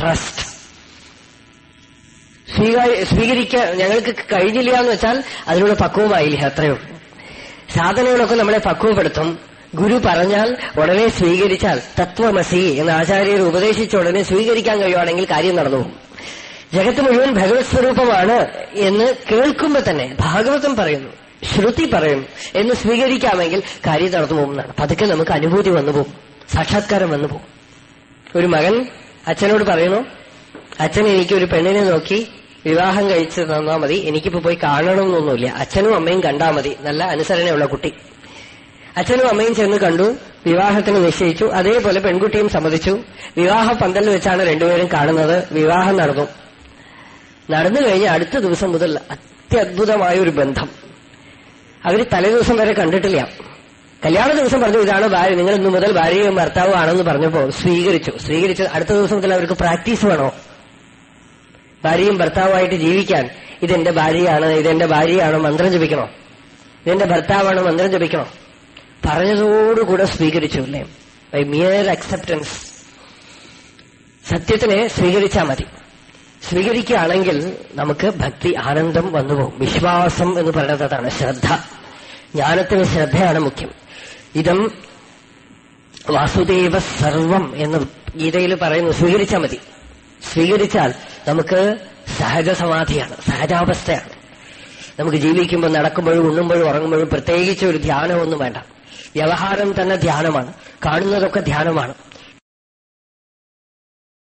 Speaker 1: trust സ്വീകരിക്കാൻ ഞങ്ങൾക്ക് കഴിഞ്ഞില്ല എന്ന് വെച്ചാൽ അതിനോട് പക്വമായില്ല അത്രയുള്ളൂ സാധനങ്ങളൊക്കെ നമ്മളെ പക്വപ്പെടുത്തും. ഗുരു പറഞ്ഞാൽ ഉടനെ സ്വീകരിച്ചാൽ തത്വമസി എന്ന് ആചാര്യർ ഉപദേശിച്ച ഉടനെ സ്വീകരിക്കാൻ കഴിയുവാണെങ്കിൽ കാര്യം നടന്നു. പോകും ജഗത്ത് മുഴുവൻ ഭഗവത് സ്വരൂപമാണ് എന്ന് കേൾക്കുമ്പോൾ തന്നെ ഭാഗവതം പറയുന്നു ശ്രുതി പറയുന്നു എന്ന് സ്വീകരിക്കാമെങ്കിൽ കാര്യം നടന്നു പോകുന്നതാണ് പതുക്കെ നമുക്ക് അനുഭൂതി വന്നു പോകും സാക്ഷാത്കാരം വന്നു പോകും. ഒരു മകൻ അച്ഛനോട് പറയുന്നു അച്ഛൻ എനിക്ക് ഒരു പെണ്ണിനെ നോക്കി വിവാഹം കഴിച്ചു തന്നാൽ മതി എനിക്കിപ്പോ പോയി കാണണമെന്നൊന്നുമില്ല. അച്ഛനും അമ്മയും കണ്ടാൽ മതി നല്ല അനുസരണയുള്ള കുട്ടി. അച്ഛനും അമ്മയും ചെന്ന് കണ്ടു വിവാഹത്തിന് നിശ്ചയിച്ചു അതേപോലെ പെൺകുട്ടിയും സമ്മതിച്ചു. വിവാഹ പന്തൽ വെച്ചാണ് രണ്ടുപേരും കാണുന്നത് വിവാഹം നടന്നു. നടന്നു കഴിഞ്ഞ അടുത്ത ദിവസം മുതൽ അത്യത്ഭുതമായ ഒരു ബന്ധം. അവർ തലേദിവസം വരെ കണ്ടിട്ടില്ല. കല്യാണ ദിവസം പറഞ്ഞു ഇതാണ് ഭാര്യ നിങ്ങൾ ഇന്നു മുതൽ ഭാര്യയും ഭർത്താവും ആണെന്ന് പറഞ്ഞപ്പോ സ്വീകരിച്ചു. സ്വീകരിച്ച് അടുത്ത ദിവസം മുതൽ അവർക്ക് പ്രാക്ടീസ് വേണോ? ഭാര്യയും ഭർത്താവുമായിട്ട് ജീവിക്കാൻ ഇതെന്റെ ഭാര്യയാണ് ഇതെന്റെ ഭാര്യയാണ് മന്ത്രം ജപിക്കണോ? ഇതെന്റെ ഭർത്താവാണ് മന്ത്രം ജപിക്കണോ? പറഞ്ഞതോടുകൂടെ സ്വീകരിച്ചു അല്ലേ ബൈ മിയർ അക്സെപ്റ്റൻസ് സത്യത്തിനെ സ്വീകരിച്ചാൽ മതി. സ്വീകരിക്കുകയാണെങ്കിൽ നമുക്ക് ഭക്തി ആനന്ദം വന്നുപോകും. വിശ്വാസം എന്ന് പറയുന്നത് അതാണ് ശ്രദ്ധ. ജ്ഞാനത്തിന് ശ്രദ്ധയാണ് മുഖ്യം. ഇതം വാസുദേവ സർവം എന്ന് ഗീതയിൽ പറയുന്നു. സ്വീകരിച്ചാൽ മതി. സ്വീകരിച്ചാൽ നമുക്ക് സഹജ സമാധിയാണ് സഹജാവസ്ഥയാണ്. നമുക്ക് ജീവിക്കുമ്പോൾ നടക്കുമ്പോഴും ഉണ്ണുമ്പോഴും ഉറങ്ങുമ്പോഴും പ്രത്യേകിച്ച് ഒരു ധ്യാനമൊന്നും വേണ്ട. വ്യവഹാരം തന്നെ ധ്യാനമാണ്. കാണുന്നതൊക്കെ ധ്യാനമാണ്.